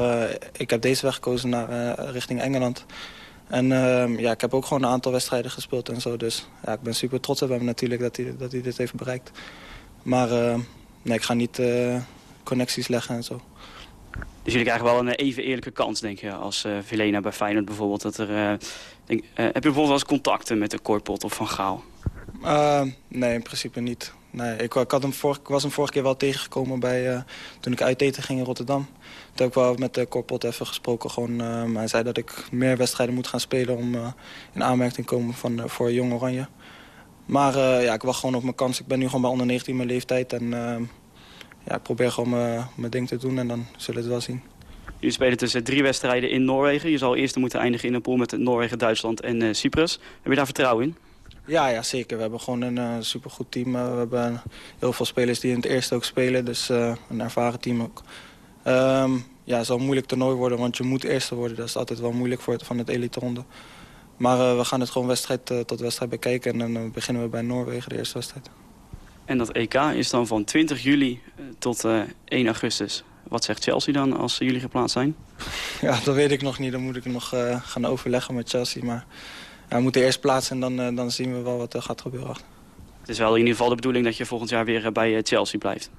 ik heb deze weg gekozen naar, richting Engeland. En ehm, ja, ik heb ook gewoon een aantal wedstrijden gespeeld en zo. Dus ja, ik ben super trots op hem natuurlijk dat hij, dat hij dit heeft bereikt. Maar nee, ik ga niet connecties leggen en zo. Dus jullie krijgen wel een even eerlijke kans, denk je, als uh, Vilena bij Feyenoord bijvoorbeeld. Dat er, uh, denk, heb je bijvoorbeeld wel eens contacten met de Korpot of Van Gaal? nee, in principe niet. Nee, ik, ik, had hem was hem vorige keer wel tegengekomen bij, toen ik uit eten ging in Rotterdam. Toen heb ik wel met de Korpot even gesproken. Gewoon, hij zei dat ik meer wedstrijden moet gaan spelen om in aanmerking te komen van, voor Jong Oranje. Maar eh, ja, ik wacht gewoon op mijn kans. Ik ben nu gewoon bij onder 19 mijn leeftijd. En ja, ik probeer gewoon mijn- mijn ding te doen en dan zullen we het wel zien. Jullie spelen tussen drie wedstrijden in Noorwegen. Je zal eerst moeten eindigen in een pool met Noorwegen, Duitsland en eh, Cyprus. Heb je daar vertrouwen in? Ja, ja, zeker. We hebben gewoon een eh, supergoed team. Eh, we hebben heel veel spelers die in het eerste ook spelen. Dus een ervaren team ook. Ehm, ja, het zal een moeilijk toernooi worden, want je moet eerste worden. Dat is altijd wel moeilijk voor het, van het elite ronde. Maar we gaan het gewoon wedstrijd tot wedstrijd bekijken. En dan beginnen we bij Noorwegen, de eerste wedstrijd. En dat EK is dan van 20 juli eh, tot eh, 1 augustus. Wat zegt Chelsea dan als jullie geplaatst zijn? [LAUGHS] Ja, dat weet ik nog niet. Dan moet ik nog eh, gaan overleggen met Chelsea. Maar ja, we moeten eerst plaatsen en dan, eh, dan zien we wel wat er gaat gebeuren. Het is wel in ieder geval de bedoeling dat je volgend jaar weer eh, bij eh, Chelsea blijft.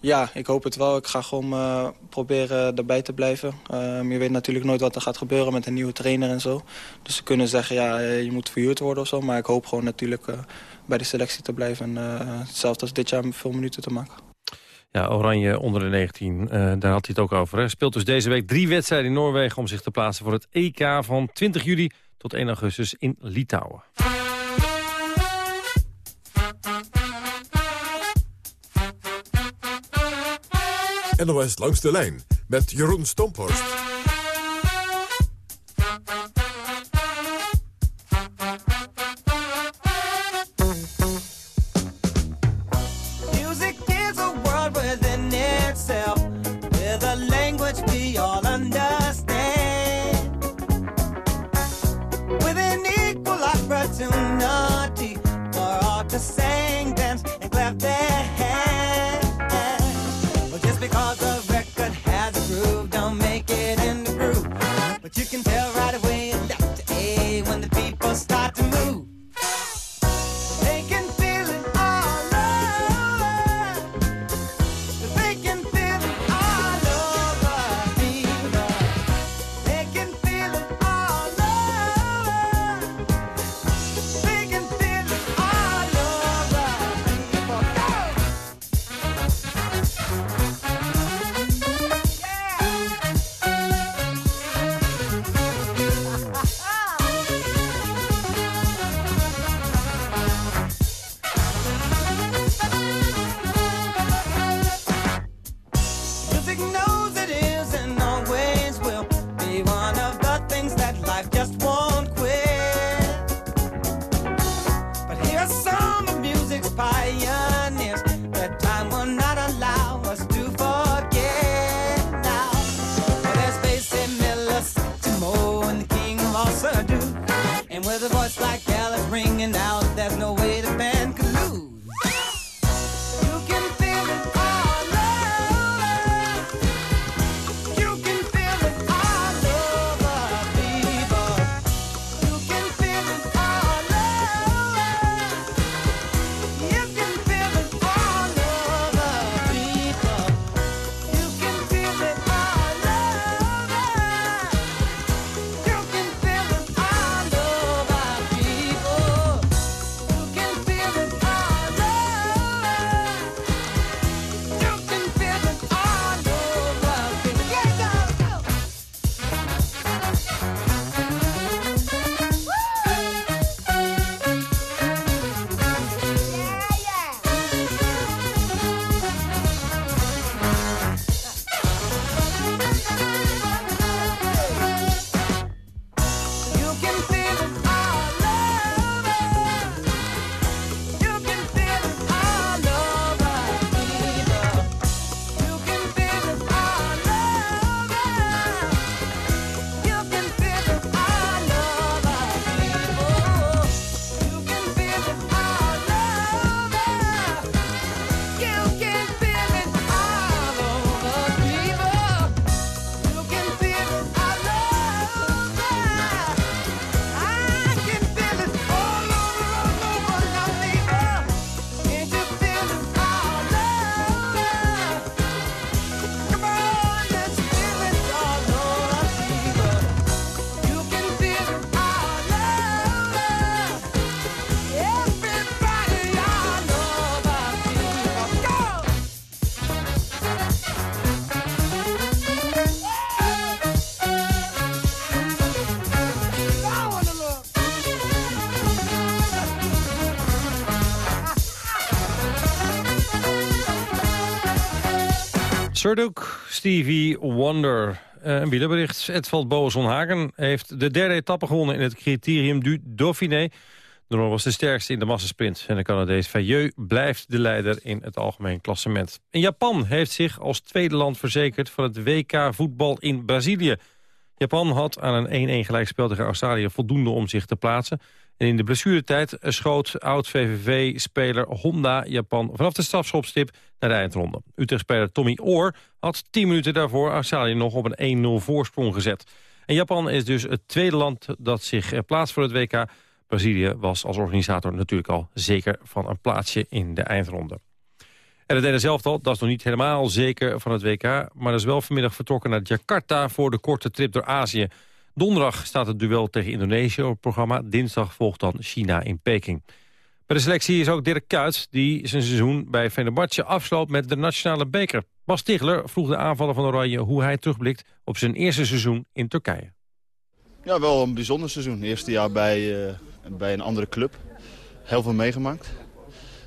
Ja, ik hoop het wel. Ik ga gewoon eh, proberen erbij te blijven. Ehm, je weet natuurlijk nooit wat er gaat gebeuren met een nieuwe trainer en zo. Dus ze kunnen zeggen, ja, eh, je moet verhuurd worden of zo. Maar ik hoop gewoon natuurlijk eh, bij de selectie te blijven. En eh, hetzelfde als dit jaar veel minuten te maken. Ja, Oranje onder de 19, eh, daar had hij het ook over. Hij speelt dus deze week drie wedstrijden in Noorwegen... om zich te plaatsen voor het EK van 20 juli tot 1 augustus in Litouwen. NOS langs de lijn met Jeroen Stomphorst. And with a voice like Alice ringing out, there's no way Surduk, Stevie Wonder. Uh, een wielerbericht. Edvald Boasson Hagen heeft de derde etappe gewonnen in het criterium du Dauphiné. De Noor was de sterkste in de massasprint. En de Canadees Fayeux blijft de leider in het algemeen klassement. En Japan heeft zich als tweede land verzekerd van het WK voetbal in Brazilië. Japan had aan een 1-1 gelijkspel tegen Australië voldoende om zich te plaatsen. En in de blessuretijd schoot oud-VVV-speler Honda Japan vanaf de strafschopstip naar de eindronde. Utrecht-speler Tommy Oor had 10 minuten daarvoor Australië nog op een 1-0 voorsprong gezet. En Japan is dus het tweede land dat zich plaatst voor het WK. Brazilië was als organisator natuurlijk al zeker van een plaatsje in de eindronde. En het derde zelf al, dat is nog niet helemaal zeker van het WK... maar dat is wel vanmiddag vertrokken naar Jakarta voor de korte trip door Azië. Donderdag staat het duel tegen Indonesië op het programma. Dinsdag volgt dan China in Peking. Bij de selectie is ook Dirk Kuyt, die zijn seizoen bij Fenerbahce afsloot met de nationale beker. Bas Stigler vroeg de aanvaller van Oranje hoe hij terugblikt op zijn eerste seizoen in Turkije. Ja, wel een bijzonder seizoen. Eerste jaar bij, uh, bij een andere club. Heel veel meegemaakt.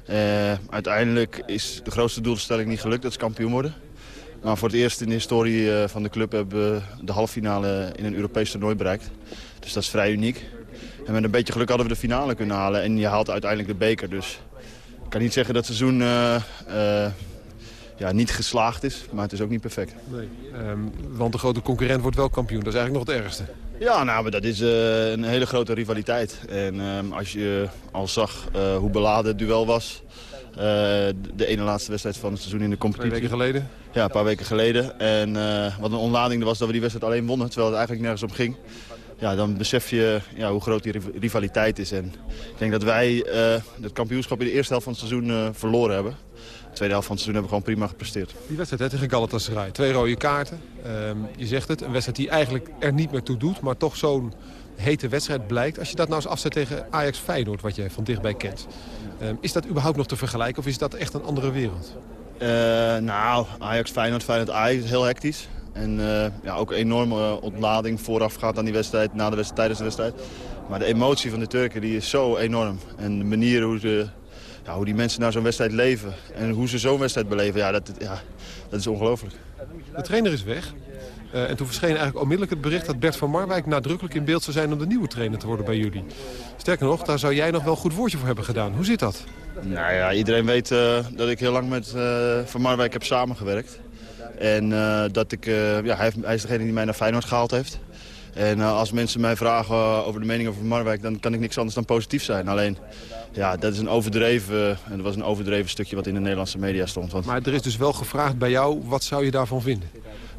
Uh, uiteindelijk is de grootste doelstelling niet gelukt, dat is kampioen worden. Maar voor het eerst in de historie eh, van de club hebben we de halffinale in een Europees toernooi bereikt. Dus dat is vrij uniek. En met een beetje geluk hadden we de finale kunnen halen. En je haalt uiteindelijk de beker. Dus ik kan niet zeggen dat het seizoen uh, uh, ja, niet geslaagd is. Maar het is ook niet perfect. Nee, um, want de grote concurrent wordt wel kampioen. Dat is eigenlijk nog het ergste. Ja, nou, maar dat is uh, een hele grote rivaliteit. En um, als je al zag hoe beladen het duel was... Uh, de ene laatste wedstrijd van het seizoen in de competitie. Twee weken geleden? Ja, een paar weken geleden. En uh, wat een onlading was dat we die wedstrijd alleen wonnen, terwijl het eigenlijk nergens om ging. Ja, dan besef je ja, hoe groot die rivaliteit is. En ik denk dat wij uh, het kampioenschap in de eerste helft van het seizoen verloren hebben. De tweede helft van het seizoen hebben we gewoon prima gepresteerd. Die wedstrijd hè, tegen Galatasaray, twee rode kaarten. Um, je zegt het, een wedstrijd die eigenlijk er niet meer toe doet, maar toch zo'n hete wedstrijd blijkt. Als je dat nou eens afzet tegen Ajax Feyenoord, wat je van dichtbij kent. Um, is dat überhaupt nog te vergelijken of is dat echt een andere wereld? Uh, nou, Ajax Feyenoord, Feyenoord Ajax is heel hectisch. En uh, ja, ook een enorme ontlading vooraf gaat aan die wedstrijd, na de wedstrijd, tijdens de wedstrijd. Maar de emotie van de Turken die is zo enorm. En de manier hoe, ze, ja, hoe die mensen naar zo'n wedstrijd leven en hoe ze zo'n wedstrijd beleven, ja, dat, ja, dat is ongelooflijk. De trainer is weg. Uh, en toen verscheen eigenlijk onmiddellijk het bericht dat Bert van Marwijk nadrukkelijk in beeld zou zijn om de nieuwe trainer te worden bij jullie. Sterker nog, daar zou jij nog wel een goed woordje voor hebben gedaan. Hoe zit dat? Nou ja, iedereen weet uh, dat ik heel lang met uh, Van Marwijk heb samengewerkt. En dat ik, ja, hij, heeft, hij, is degene die mij naar Feyenoord gehaald heeft. En als mensen mij vragen over de mening over Van Marwijk, dan kan ik niks anders dan positief zijn. Alleen, ja, dat is een overdreven, en dat was een overdreven stukje wat in de Nederlandse media stond. Want... Maar er is dus wel gevraagd bij jou, wat zou je daarvan vinden?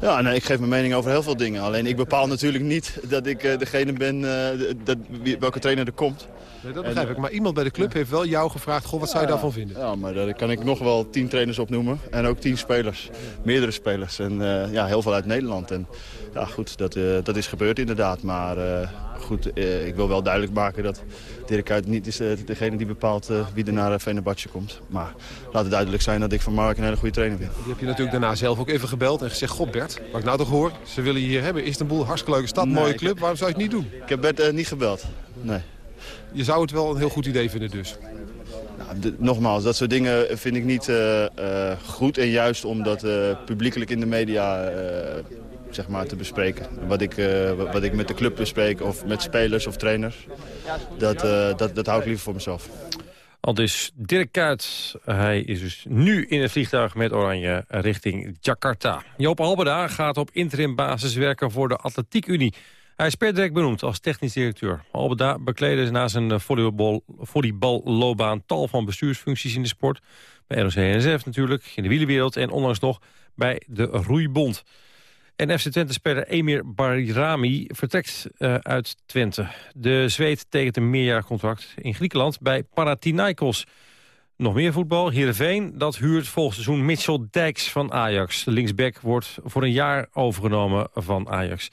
Ja, nee, ik geef mijn mening over heel veel dingen. Alleen ik bepaal natuurlijk niet dat ik uh, degene ben, uh, dat, welke trainer er komt. Nee, dat begrijp en, ik. Maar iemand bij de club ja. heeft wel jou gevraagd, goh, wat zou je daarvan vinden? Ja, maar daar kan ik nog wel tien trainers opnoemen. En ook tien spelers. Meerdere spelers. En uh, ja, heel veel uit Nederland. En ja, goed, dat, dat is gebeurd inderdaad. Maar goed, ik wil wel duidelijk maken dat Dirk Kuyt niet is degene die bepaalt wie er naar Venerbahce komt. Maar laat het duidelijk zijn dat ik van Mark een hele goede trainer ben. Die heb je natuurlijk daarna zelf ook even gebeld en gezegd, god Bert, wat ik nou toch hoor, ze willen je hier hebben. Istanbul, hartstikke leuke stad, nee, mooie club, waarom zou je het niet doen? Ik heb Bert uh, niet gebeld, nee. Je zou het wel een heel goed idee vinden dus? Nou, de, nogmaals, dat soort dingen vind ik niet uh, uh, goed en juist om dat publiekelijk in de media zeg maar, te bespreken. Wat ik, wat ik met de club bespreek of met spelers of trainers, dat, dat, dat hou ik liever voor mezelf. Al dus Dirk Kuyt, hij is dus nu in het vliegtuig met Oranje richting Jakarta. Joop Albeda gaat op interim basis werken voor de Atletiek Unie. Hij is per direct benoemd als technisch directeur. Albeda bekleedde na zijn volleybal, volleyballoopbaan tal van bestuursfuncties in de sport. Bij ROC-NSF natuurlijk, in de wielenwereld en onlangs nog bij de Roeibond. En FC Twente-speler Emir Bayrami vertrekt uh, uit Twente. De Zweed tekent een meerjaarcontract in Griekenland bij Panathinaikos. Nog meer voetbal. Heerenveen, dat huurt volgend seizoen Mitchell Dijks van Ajax. De linksback wordt voor een jaar overgenomen van Ajax.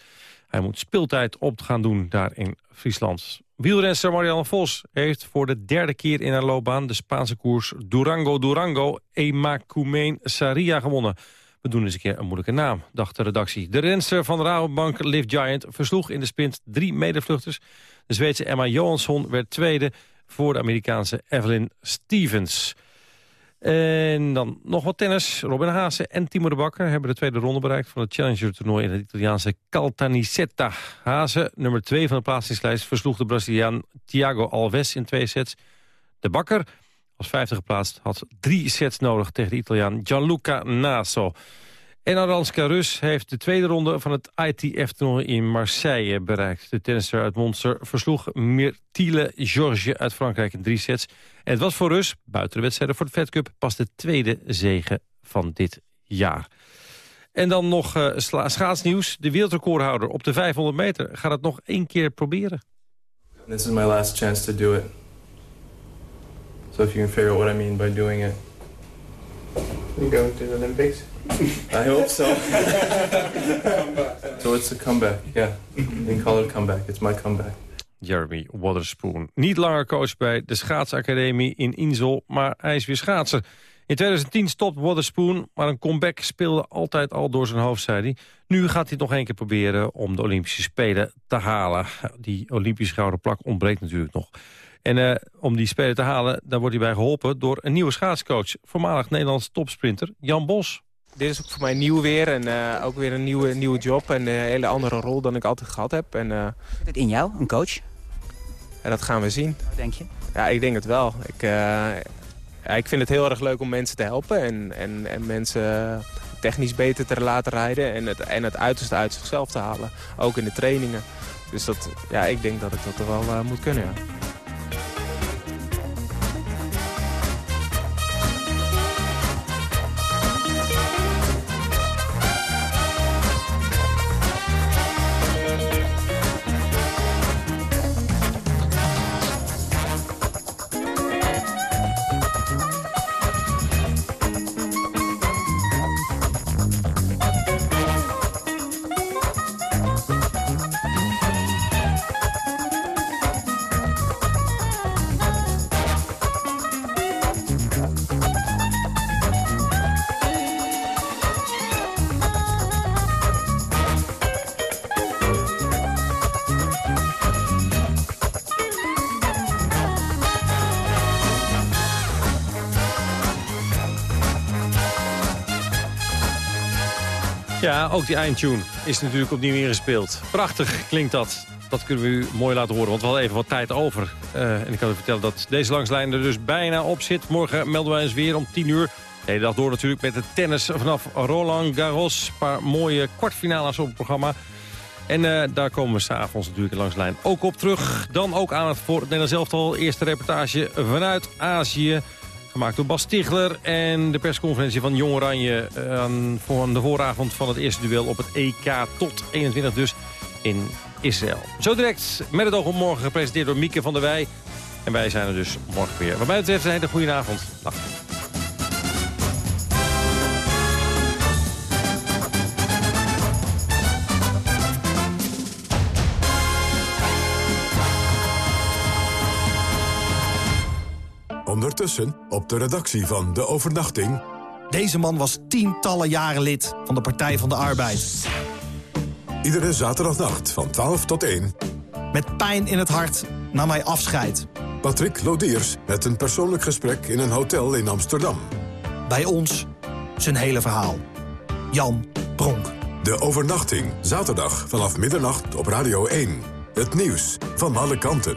Hij moet speeltijd op gaan doen daar in Friesland. Wielrenster Marianne Vos heeft voor de derde keer in haar loopbaan... de Spaanse koers Durango-Durango Emakumeen Saria gewonnen... We doen eens een keer een moeilijke naam, dacht de redactie. De renster van de Rabobank Live Giant versloeg in de sprint drie medevluchters. De Zweedse Emma Johansson werd tweede voor de Amerikaanse Evelyn Stevens. En dan nog wat tennis. Robin Haase en Timo de Bakker hebben de tweede ronde bereikt... van het Challenger-toernooi in het Italiaanse Caltanissetta. Haase, nummer 2 van de plaatsingslijst... versloeg de Braziliaan Thiago Alves in twee sets. De Bakker, als vijfde geplaatst, had drie sets nodig... tegen de Italiaan Gianluca Naso. En Aranska Rus heeft de tweede ronde van het ITF-toernooi in Marseille bereikt. De tennisser uit Monster versloeg Myrtile George uit Frankrijk in drie sets. En het was voor Rus, buiten de wedstrijden voor de Fed Cup... pas de tweede zege van dit jaar. En dan nog uh, schaatsnieuws. De wereldrecordhouder op de 500 meter gaat het nog één keer proberen. This is my last chance to do it. So if you can figure out what I mean by doing it. You going to the Olympics? I hope so. [LAUGHS] [LAUGHS] so it's a comeback, yeah. It a comeback. It's my comeback. Jeremy Waterspoon. Niet langer coach bij de schaatsacademie in Insel, maar hij is weer schaatser. In 2010 stopt Waterspoon, maar een comeback speelde altijd al door zijn hoofd, zei hij. Nu gaat hij het nog één keer proberen om de Olympische Spelen te halen. Die Olympische gouden plak ontbreekt natuurlijk nog. En uh, om die Spelen te halen, daar wordt hij bij geholpen door een nieuwe schaatscoach. Voormalig Nederlands topsprinter Jan Bos. Dit is ook voor mij nieuw weer en uh, ook weer een nieuwe, nieuwe job en een hele andere rol dan ik altijd gehad heb. En, uh, Zit het in jou, een coach? Ja, dat gaan we zien. Wat denk je? Ja, ik denk het wel. Ik, uh, ja, ik vind het heel erg leuk om mensen te helpen en, en, en mensen technisch beter te laten rijden en het, en het uiterste uit zichzelf te halen. Ook in de trainingen. Dus dat, ja, ik denk dat ik dat er wel moet kunnen, ja. Ook die eindtune is natuurlijk opnieuw ingespeeld. Prachtig klinkt dat. Dat kunnen we u mooi laten horen, want we hadden even wat tijd over. Uh, en ik kan u vertellen dat deze langslijn er dus bijna op zit. Morgen melden wij eens weer om 10 uur. De hele dag door natuurlijk met het tennis vanaf Roland Garros. Een paar mooie kwartfinales op het programma. En uh, daar komen we s'avonds natuurlijk langs de lijn ook op terug. Dan ook aan het voor het Nederlands elftal. Eerste reportage vanuit Azië. Gemaakt door Bas Stigler en de persconferentie van Jong Oranje... aan voor de vooravond van het eerste duel op het EK tot 21 dus in Israël. Zo direct met het oog op morgen gepresenteerd door Mieke van der Wij. En wij zijn er dus morgen weer. Wat mij betreft een hele goede avond. Dag. Ondertussen op de redactie van De Overnachting... Deze man was tientallen jaren lid van de Partij van de Arbeid. Iedere zaterdagnacht van 12 tot 1... Met pijn in het hart nam hij afscheid. Patrick Lodiers met een persoonlijk gesprek in een hotel in Amsterdam. Bij ons zijn hele verhaal. Jan Pronk. De Overnachting, zaterdag vanaf middernacht op Radio 1. Het nieuws van alle kanten.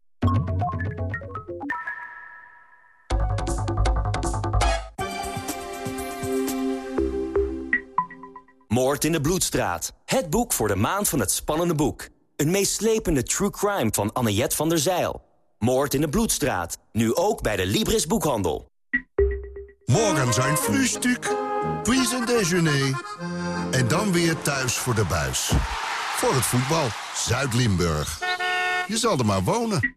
Moord in de Bloedstraat. Het boek voor de maand van het spannende boek. Een meeslepende true crime van Anniette van der Zeil. Moord in de Bloedstraat. Nu ook bij de Libris Boekhandel. Morgen zijn frühstück, puis een déjeuner. En dan weer thuis voor de buis. Voor het voetbal, Zuid-Limburg. Je zal er maar wonen.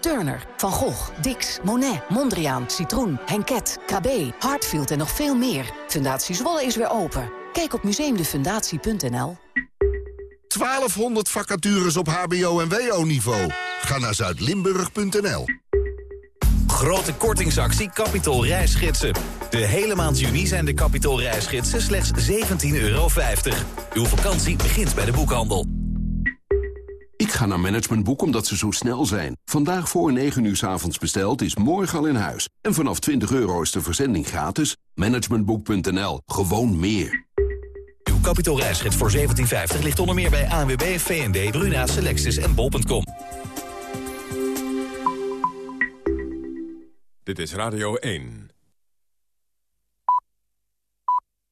Turner, Van Gogh, Dix, Monet, Mondriaan, Citroen, Henket, KB, Hartfield en nog veel meer. Fundatie Zwolle is weer open. Kijk op museumdefundatie.nl. 1200 vacatures op hbo- en wo-niveau. Ga naar zuidlimburg.nl. Grote kortingsactie Capitol reisgidsen. De hele maand juni zijn de Capitol reisgidsen slechts 17,50 euro. Uw vakantie begint bij de boekhandel. Ik ga naar Managementboek omdat ze zo snel zijn. Vandaag voor 9 uur s avonds besteld is morgen al in huis. En vanaf 20 euro is de verzending gratis. Managementboek.nl. Gewoon meer. Reisgids voor 17,50 ligt onder meer bij ANWB, V&D, Bruna, Selectis en Bol.com. Dit is Radio 1.